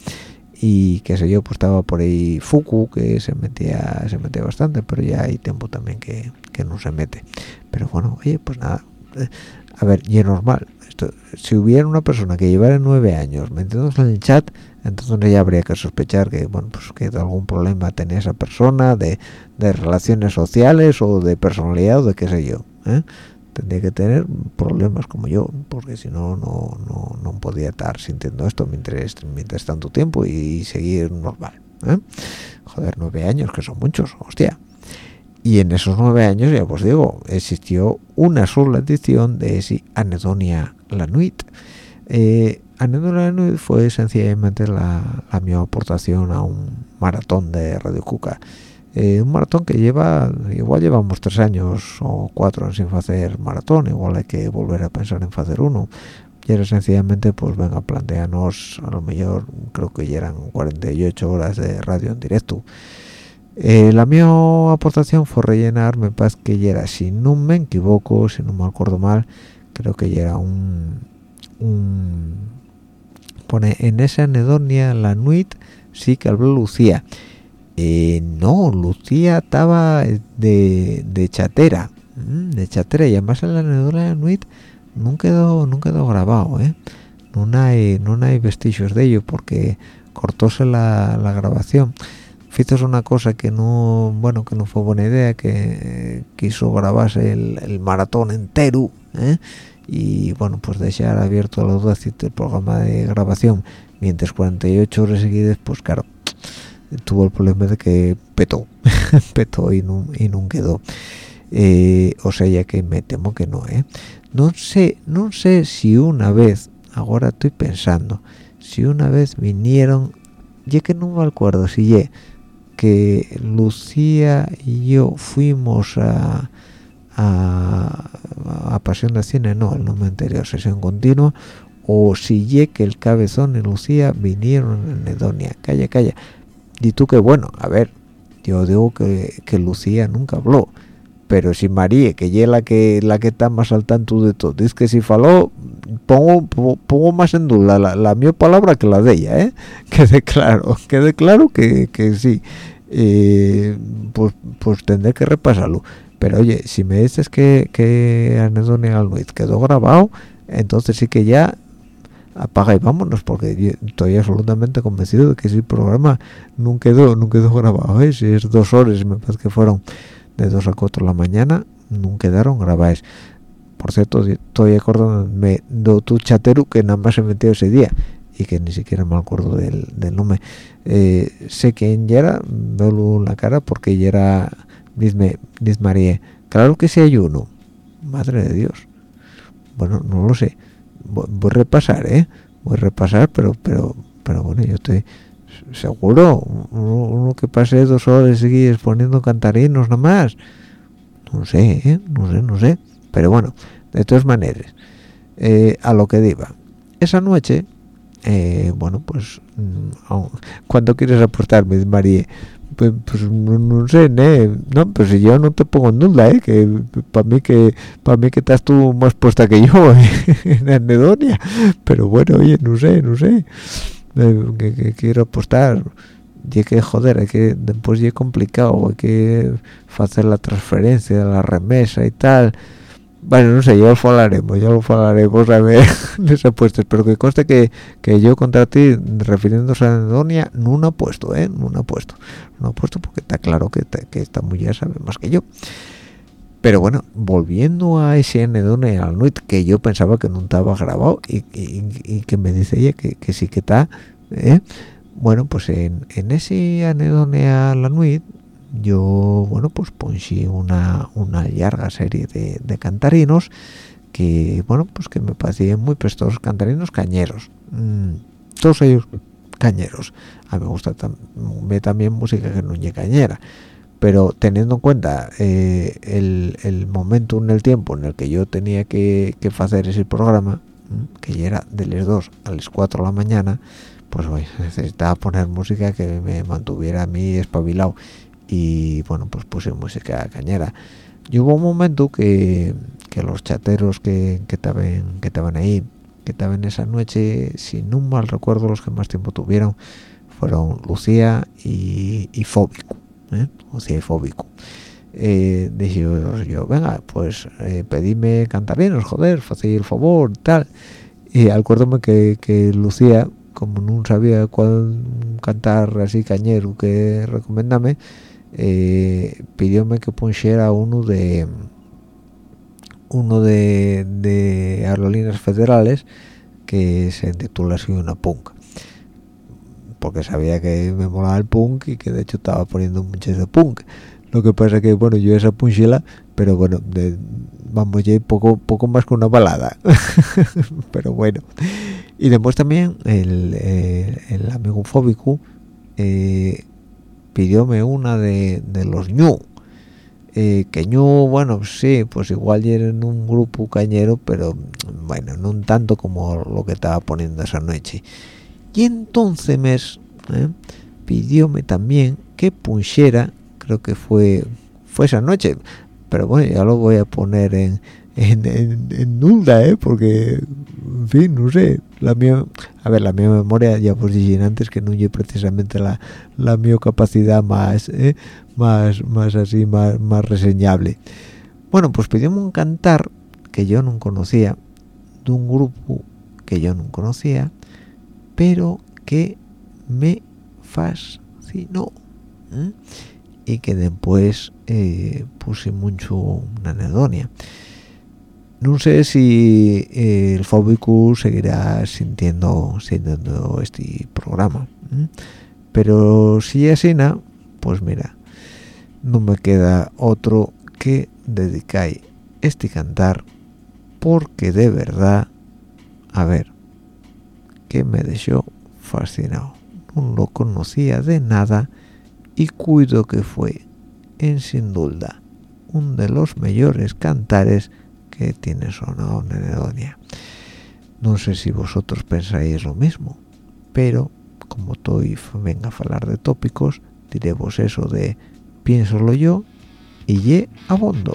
y qué sé yo pues estaba por ahí Fuku que se metía se metía bastante pero ya hay tiempo también que, que no se mete pero bueno oye pues nada eh, a ver y es normal si hubiera una persona que llevara nueve años metiéndose en el chat entonces ya habría que sospechar que bueno pues que algún problema tenía esa persona de, relaciones sociales o de personalidad o de qué sé yo ¿eh? Tendría que tener problemas como yo porque si no no no podía estar sintiendo esto mientras mientras tanto tiempo y, seguir normal ¿eh? joder nueve años que son muchos hostia. Y en esos nueve años ya os digo existió una sola edición de ese Anedonia la Nuit eh, Anedonia la Nuit fue sencillamente la, la mi aportación a un maratón de Radio Cuca eh, un maratón que lleva igual llevamos tres años o cuatro sin hacer maratón igual hay que volver a pensar en hacer uno. Y era sencillamente pues venga plantearnos a lo mejor creo que ya eran 48 horas de radio en directo. Eh, la mi aportación fue rellenarme me que ya era si no me equivoco si no me acuerdo mal creo que ya era un, pone en esa anedonia la nuit sí que habló Lucía eh, no Lucía estaba de, de chatera de chatera y además en la anedonia nuit nunca quedó quedó grabado ¿eh? no hay no hay vestigios de ello porque cortóse la, la grabación Fizos una cosa que no bueno que no fue buena idea que quiso grabarse el, maratón entero ¿eh? y bueno pues dejar abierto a los dos el programa de grabación mientras 48 horas seguidas pues claro tuvo el problema de que petó [LAUGHS] petó y no, y no quedó eh, o sea ya que me temo que no ¿eh? no sé no sé si una vez ahora estoy pensando si una vez vinieron ya que no me acuerdo si ya que Lucía y yo fuimos a, a, Pasión de Cine, no, el nombre anterior, sesión continua, o si ye que el cabezón y Lucía vinieron en Edonia, calla, calla. Y tú que bueno, a ver, yo digo que, que Lucía nunca habló, pero si María, que ye la que la que está más al tanto de todo, dice que si faló, pongo, pongo más en duda la, la, palabra que la de ella, ¿eh? [LAUGHS] Quede claro, quede claro que, que sí pues, pues tendré que repasarlo pero oye si me dices que, que Anedonia Luis quedó grabado entonces sí que ya apaga y vámonos porque estoy absolutamente convencido de que ese programa no quedó no quedó grabado ¿eh? si es dos horas me parece que fueron de dos a cuatro de la mañana no quedaron grabados por cierto estoy acordándome de tu chatero que nada más se metió ese día y que ni siquiera me acuerdo del, del nombre. Eh, sé quién era veo la cara porque ya era Diz María. Claro que sí hay uno madre de Dios. Bueno no lo sé voy, a repasar eh voy a repasar pero pero pero bueno yo estoy seguro. Uno, que pase dos horas seguidas poniendo cantarinos nada más. No sé ¿eh? no sé no sé. Pero bueno de todas maneras eh, a lo que diga esa noche eh, bueno pues mm, cuando quieres aportarme María pues, pues no, sé no pues si yo no te pongo en duda ¿eh? que para mí que para mí que estás tú más puesta que yo [LAUGHS] en anedonia. Pero bueno oye no sé no sé. Eh, que, quiero apostar. Y que joder hay que después ya complicado hay que hacer la transferencia la remesa y tal bueno, no sé, ya lo hablaremos, ya lo hablaremos a ver [LAUGHS] les apuestas, pero que conste que, que yo contra ti, refiriéndose a Anedonia, no apuesto, ¿eh? No apuesto, no apuesto porque está claro que, que esta mujer sabe más que yo. Pero bueno, volviendo a ese Anedonia al Nuit, que yo pensaba que no estaba grabado y, que me dice ella que, sí que está, ¿eh? Bueno, pues en, en ese Anedonia al Nuit yo bueno pues poncí una una larga serie de, cantarinos que bueno pues que me parecían muy prestosos cantarinos cañeros mm, todos ellos cañeros. A mí me gusta también música que no es cañera pero teniendo en cuenta eh, el, el, momento en el tiempo en el que yo tenía que, hacer ese programa mm, que ya era de las 2 a las 4 de la mañana pues [LAUGHS] necesitaba poner música que me mantuviera a mí espabilado y bueno pues puse música cañera. Y hubo un momento que, que los chateros que estaban que estaban ahí que estaban esa noche si no mal recuerdo los que más tiempo tuvieron fueron Lucía y, y Fóbico ¿eh? Lucía y Fóbico. Eh, dije yo, venga pues eh, pedime cantarinos joder hacéis el favor tal y acuérdame que, que Lucía como no sabía cuál cantar así cañero que recomendame eh, pidióme que pusiera uno de uno de, de aerolíneas federales que se titula así una punk. Porque sabía que me molaba el punk y que de hecho estaba poniendo muchas de punk. Lo que pasa que bueno yo esa punchila pero bueno vamos ya poco poco más que una balada. [LAUGHS] Pero bueno. Y después también el, el, amigo fóbico eh, pidióme una de, los ñu. Eh, que ñu bueno sí pues igual eran un grupo cañero pero bueno no tanto como lo que estaba poniendo esa noche. Y entonces me eh, pidióme también que pusiera creo que fue fue esa noche pero bueno ya lo voy a poner en en, en, duda ¿eh? porque en fin no sé la mía a ver la mía memoria ya pues dije antes que no es precisamente la la mi capacidad más ¿eh? más más así más, más reseñable bueno pues pedimos un cantar que yo no conocía de un grupo que yo no conocía pero que me fascinó y que después eh, puse mucho una anedonia no sé si eh, el fóbico seguirá sintiendo sintiendo este programa pero si es así pues mira no me queda otro que dedicar este cantar porque de verdad a ver que me dejó fascinado. No lo conocía de nada y cuido que fue en sin duda uno de los mejores cantares que tiene sonado Nenedonia. No sé si vosotros pensáis lo mismo, pero como estoy venga a hablar de tópicos, diremos eso de piénsolo yo y ye abondo.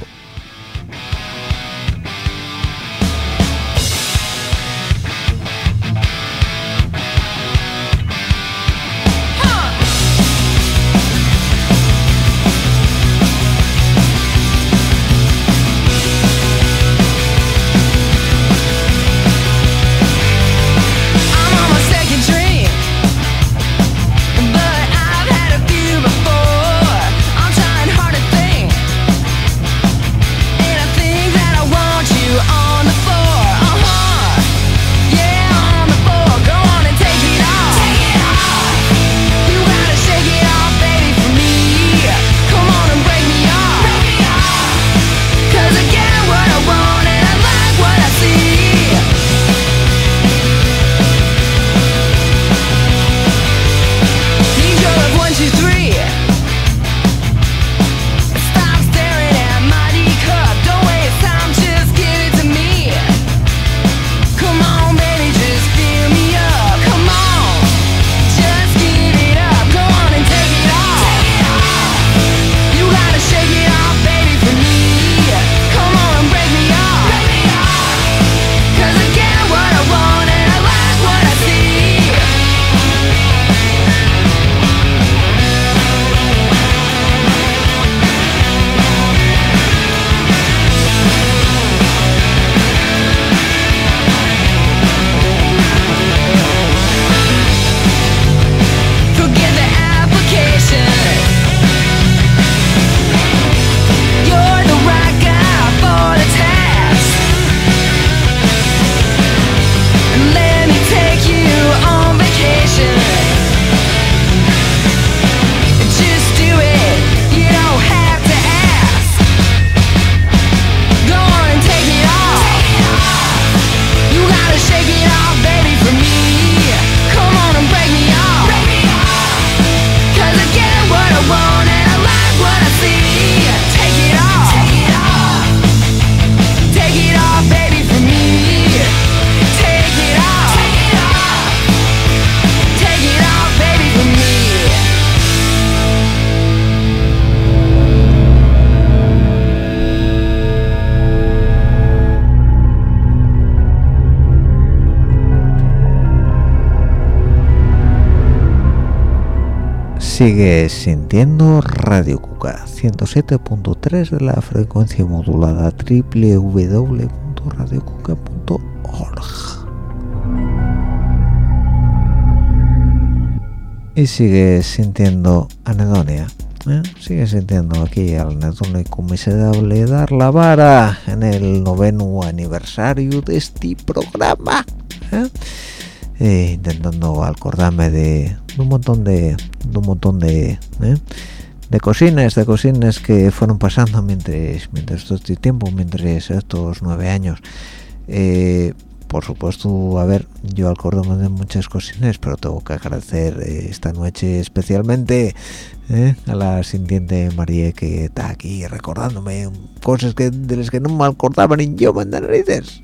Sigue sintiendo Radio Cuca 107.3 de la frecuencia modulada www.radiocuca.org y sigue sintiendo anedonia ¿eh? sigue sintiendo aquí al anedónico miserable dar la vara en el noveno aniversario de este programa ¿eh? Eh, intentando acordarme de, un montón de, un montón de ¿eh? de cocines de cocines que fueron pasando mientras mientras todo este tiempo mientras estos nueve años eh, por supuesto a ver yo acordarme de muchas cocines pero tengo que agradecer esta noche especialmente a la sintiente María que está aquí recordándome cosas que de las que no me acordaba ni yo mandar narices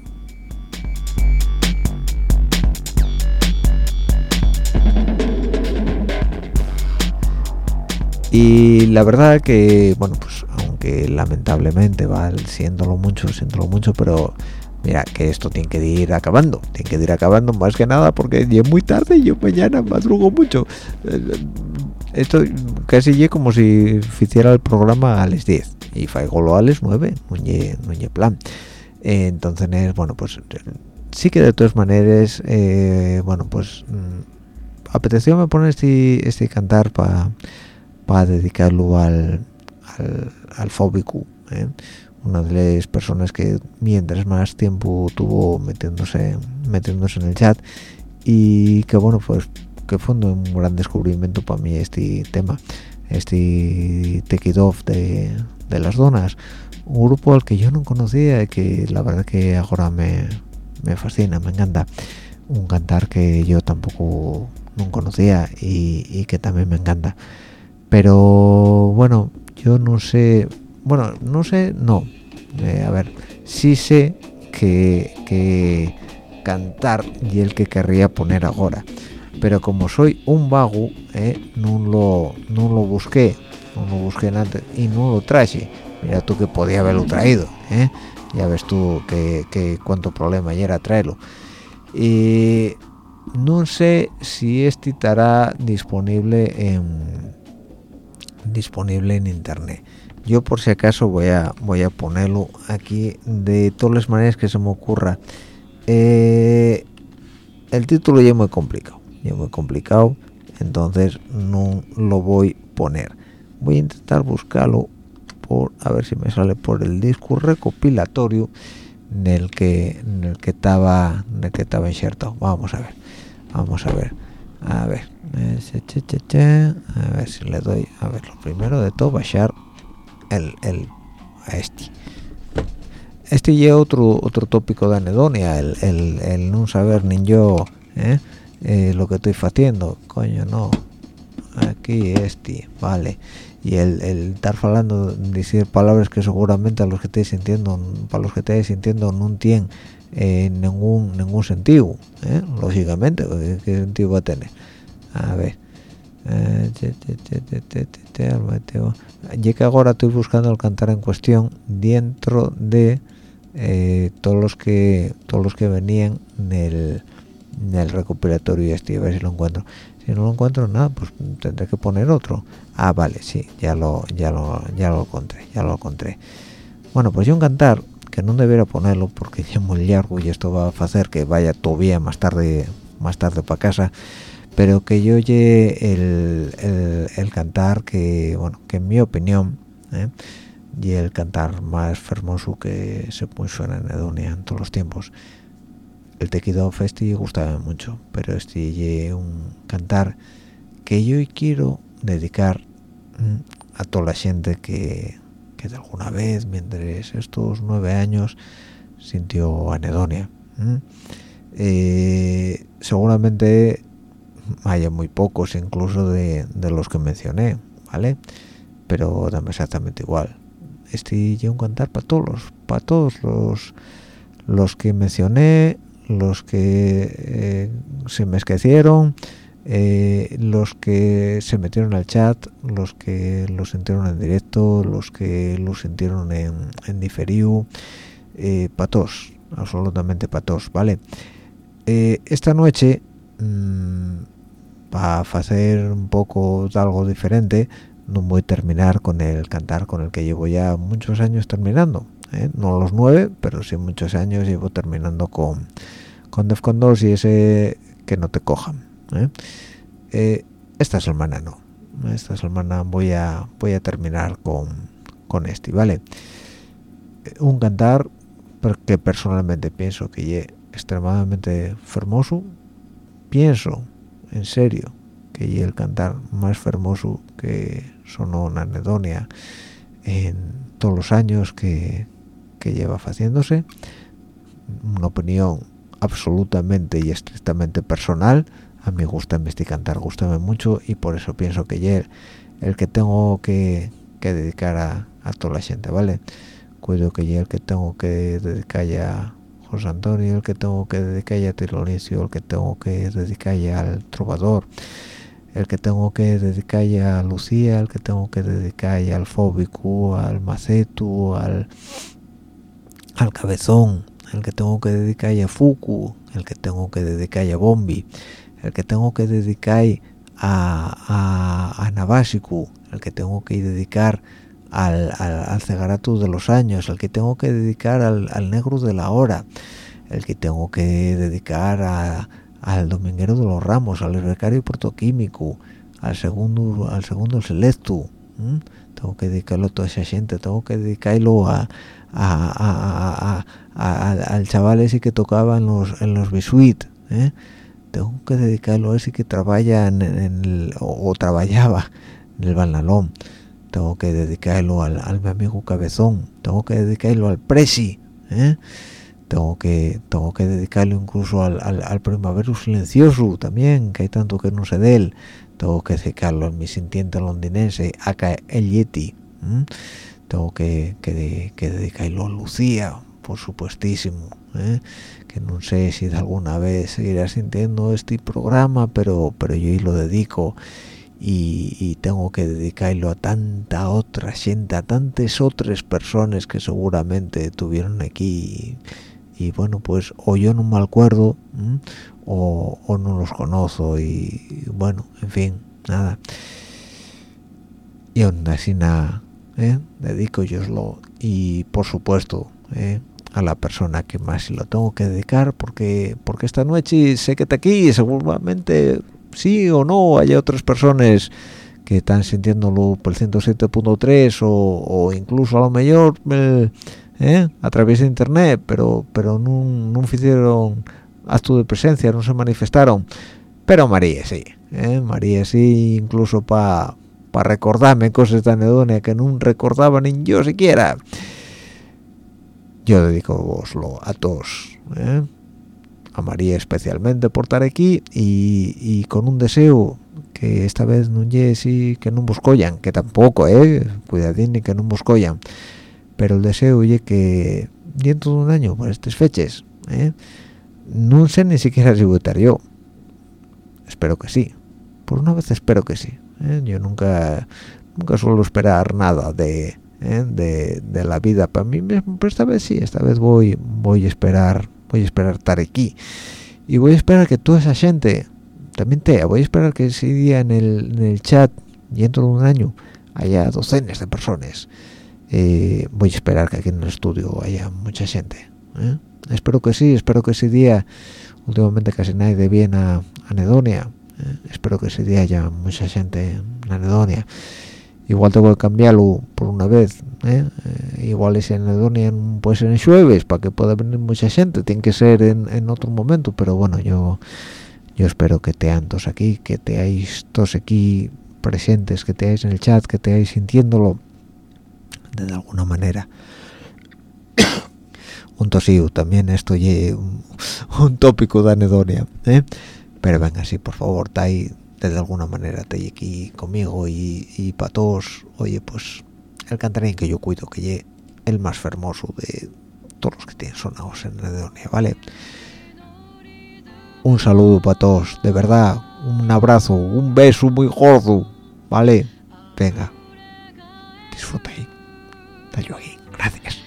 y la verdad que bueno pues aunque lamentablemente va siéndolo mucho siéndolo mucho pero mira que esto tiene que ir acabando tiene que ir acabando más que nada porque ya es muy tarde y yo mañana madrugo mucho. Eh, esto casi ya como si hiciera el programa a las 10 y lo a las 9 no hay plan. Entonces bueno pues sí que de todas maneras eh, bueno pues mm, apeteció poner este, este cantar para para dedicarlo al, al, fóbico, ¿eh? una de las personas que mientras más tiempo tuvo metiéndose metiéndose en el chat. Y que bueno pues que fue un gran descubrimiento para mí este tema este Take It Off de, de las donas. Un grupo al que yo no conocía y que la verdad que ahora me, me fascina, me encanta. Un cantar que yo tampoco no conocía y, que también me encanta pero bueno yo no sé bueno no sé no. Eh, a ver sí sé que, cantar y el que querría poner ahora. Pero como soy un vago eh, no lo no lo busqué no lo busqué antes y no lo traje. Mira tú que podía haberlo traído eh. ya ves tú que, cuánto problema era traerlo. Y no sé si este estará disponible en disponible en internet. Yo por si acaso voy a voy a ponerlo aquí de todas las maneras que se me ocurra. Eh, el título ya es muy complicado ya muy complicado entonces no lo voy a poner. Voy a intentar buscarlo por a ver si me sale por el disco recopilatorio en el que en el que estaba en el que estaba insertado. Vamos a ver vamos a ver a ver a ver si le doy a ver lo primero de todo bajar el, el este. Este ya otro otro tópico de anedonia el, el, no saber ni yo ¿eh? Eh, lo que estoy haciendo. Coño no. Aquí este vale. Y el, estar hablando decir palabras que seguramente a los que estáis sintiendo para los que estáis sintiendo no tienen eh, ningún ningún sentido ¿eh? lógicamente qué sentido va a tener a ver ya que ahora estoy buscando el cantar en cuestión dentro de eh, todos los que todos los que venían en el, en el recopilatorio este a ver si lo encuentro si no lo encuentro nada pues tendré que poner otro ah vale sí ya lo ya lo ya lo encontré ya lo encontré bueno pues yo un cantar que no debería ponerlo porque es muy largo y esto va a hacer que vaya todavía más tarde más tarde para casa pero que yo oye el, el, cantar que bueno que en mi opinión ¿eh? y el cantar más hermoso que se puso en Edonia en todos los tiempos el tequido festi gustaba mucho pero este un cantar que yo quiero dedicar a toda la gente que, de alguna vez mientras estos nueve años sintió anedonia eh, seguramente haya muy pocos incluso de, de, los que mencioné vale pero dame exactamente igual. Este un cantar para todos para todos los los que mencioné los que eh, se me esquecieron eh, los que se metieron al chat los que lo sintieron en directo los que lo sintieron en, en diferido eh, patos absolutamente patos vale esta noche mm, para hacer un poco algo diferente no voy a terminar con el cantar con el que llevo ya muchos años terminando ¿eh? no los nueve pero sí muchos años llevo terminando con con Defcon 2 y ese que no te cojan ¿eh? Eh, esta semana no. Esta semana voy a voy a terminar con con este vale un cantar que personalmente pienso que es extremadamente hermoso pienso en serio que es el cantar más hermoso que sonó en anedonia en todos los años que, que lleva haciéndose. Una opinión absolutamente y estrictamente personal a mí gusta este cantar gusta mucho y por eso pienso que es el, que tengo que, dedicar a, toda la gente vale cuido que es el que tengo que dedicar a José Antonio el que tengo que dedicar a Tirolicio el que tengo que dedicar al trovador el que tengo que dedicar a Lucía, el que tengo que dedicar al Fóbico, al Macetu, al, al Cabezón, el que tengo que dedicar a Fuku, el que tengo que dedicar a Bombi, el que tengo que dedicar a, a, el que tengo que dedicar al, al, Cegarato de los años, el que tengo que dedicar al, al Negro de la hora, el que tengo que dedicar a al dominguero de los ramos al becario portoquímico al segundo al segundo selecto tengo que dedicarlo a toda esa gente tengo que dedicarlo a, al chaval ese que tocaba en los en los ¿eh? Tengo que dedicarlo a ese que trabaja en, el, o, trabajaba en el Banalón tengo que dedicarlo al, al mi amigo Cabezón tengo que dedicarlo al Presi ¿eh? tengo que tengo que dedicarlo incluso al, al, al primavero silencioso también que hay tanto que no sé de él. Tengo que dedicarlo a mi sintiente londinense acá el Yeti tengo que, que, que, dedicarlo a Lucía por supuestísimo ¿eh? que no sé si de alguna vez seguirá sintiendo este programa pero pero yo lo dedico y, tengo que dedicarlo a tanta otra gente a tantas otras personas que seguramente tuvieron aquí y, bueno pues o yo no me acuerdo o, no los conozco y bueno en fin nada y aún así nada ¿eh? dedico yo lo y por supuesto ¿eh? A la persona que más lo tengo que dedicar porque porque esta noche sé que está aquí y seguramente sí o no hay otras personas que están sintiéndolo por el 107.3 o, o, incluso a lo mejor ¿eh? a través de internet pero pero no, hicieron acto de presencia no se manifestaron pero María sí ¿eh? María sí incluso para para recordarme cosas de anedonia que no recordaba ni yo siquiera yo dedico a todos ¿eh? a María especialmente por estar aquí y, con un deseo que esta vez no y que no buscoyan que tampoco eh cuidadín ni que no buscoyan pero el deseo oye que dentro de un año por estas fechas ¿eh? no sé ni siquiera si votar yo espero que sí por una vez espero que sí ¿eh? yo nunca nunca suelo esperar nada de, ¿eh? de, de, la vida. Para mí mismo pero esta vez sí esta vez voy voy a esperar voy a esperar estar aquí y voy a esperar que toda esa gente también te voy a esperar que ese día en el, en el chat dentro de un año haya docenas de personas. Eh, voy a esperar que aquí en el estudio haya mucha gente espero que sí espero que ese día últimamente casi nadie viene a Anedonia eh, espero que ese día haya mucha gente en Anedonia igual tengo que cambiarlo por una vez ¿eh? Eh, igual ese anedonia puede ser en jueves para que pueda venir mucha gente. Tiene que ser en, otro momento pero bueno yo yo espero que te todos aquí que te hayáis todos aquí presentes que te hayáis en el chat que te hayáis sintiéndolo de alguna manera. [COUGHS] Un tosío también esto es un, tópico de anedonia pero venga sí por favor está ahí de alguna manera te aquí conmigo y, y para todos oye pues el cantarín que yo cuido que llegue el más fermoso de todos los que tienen sonados en Edonia vale un saludo para todos de verdad un abrazo un beso muy gordo vale venga disfruta ahí gracias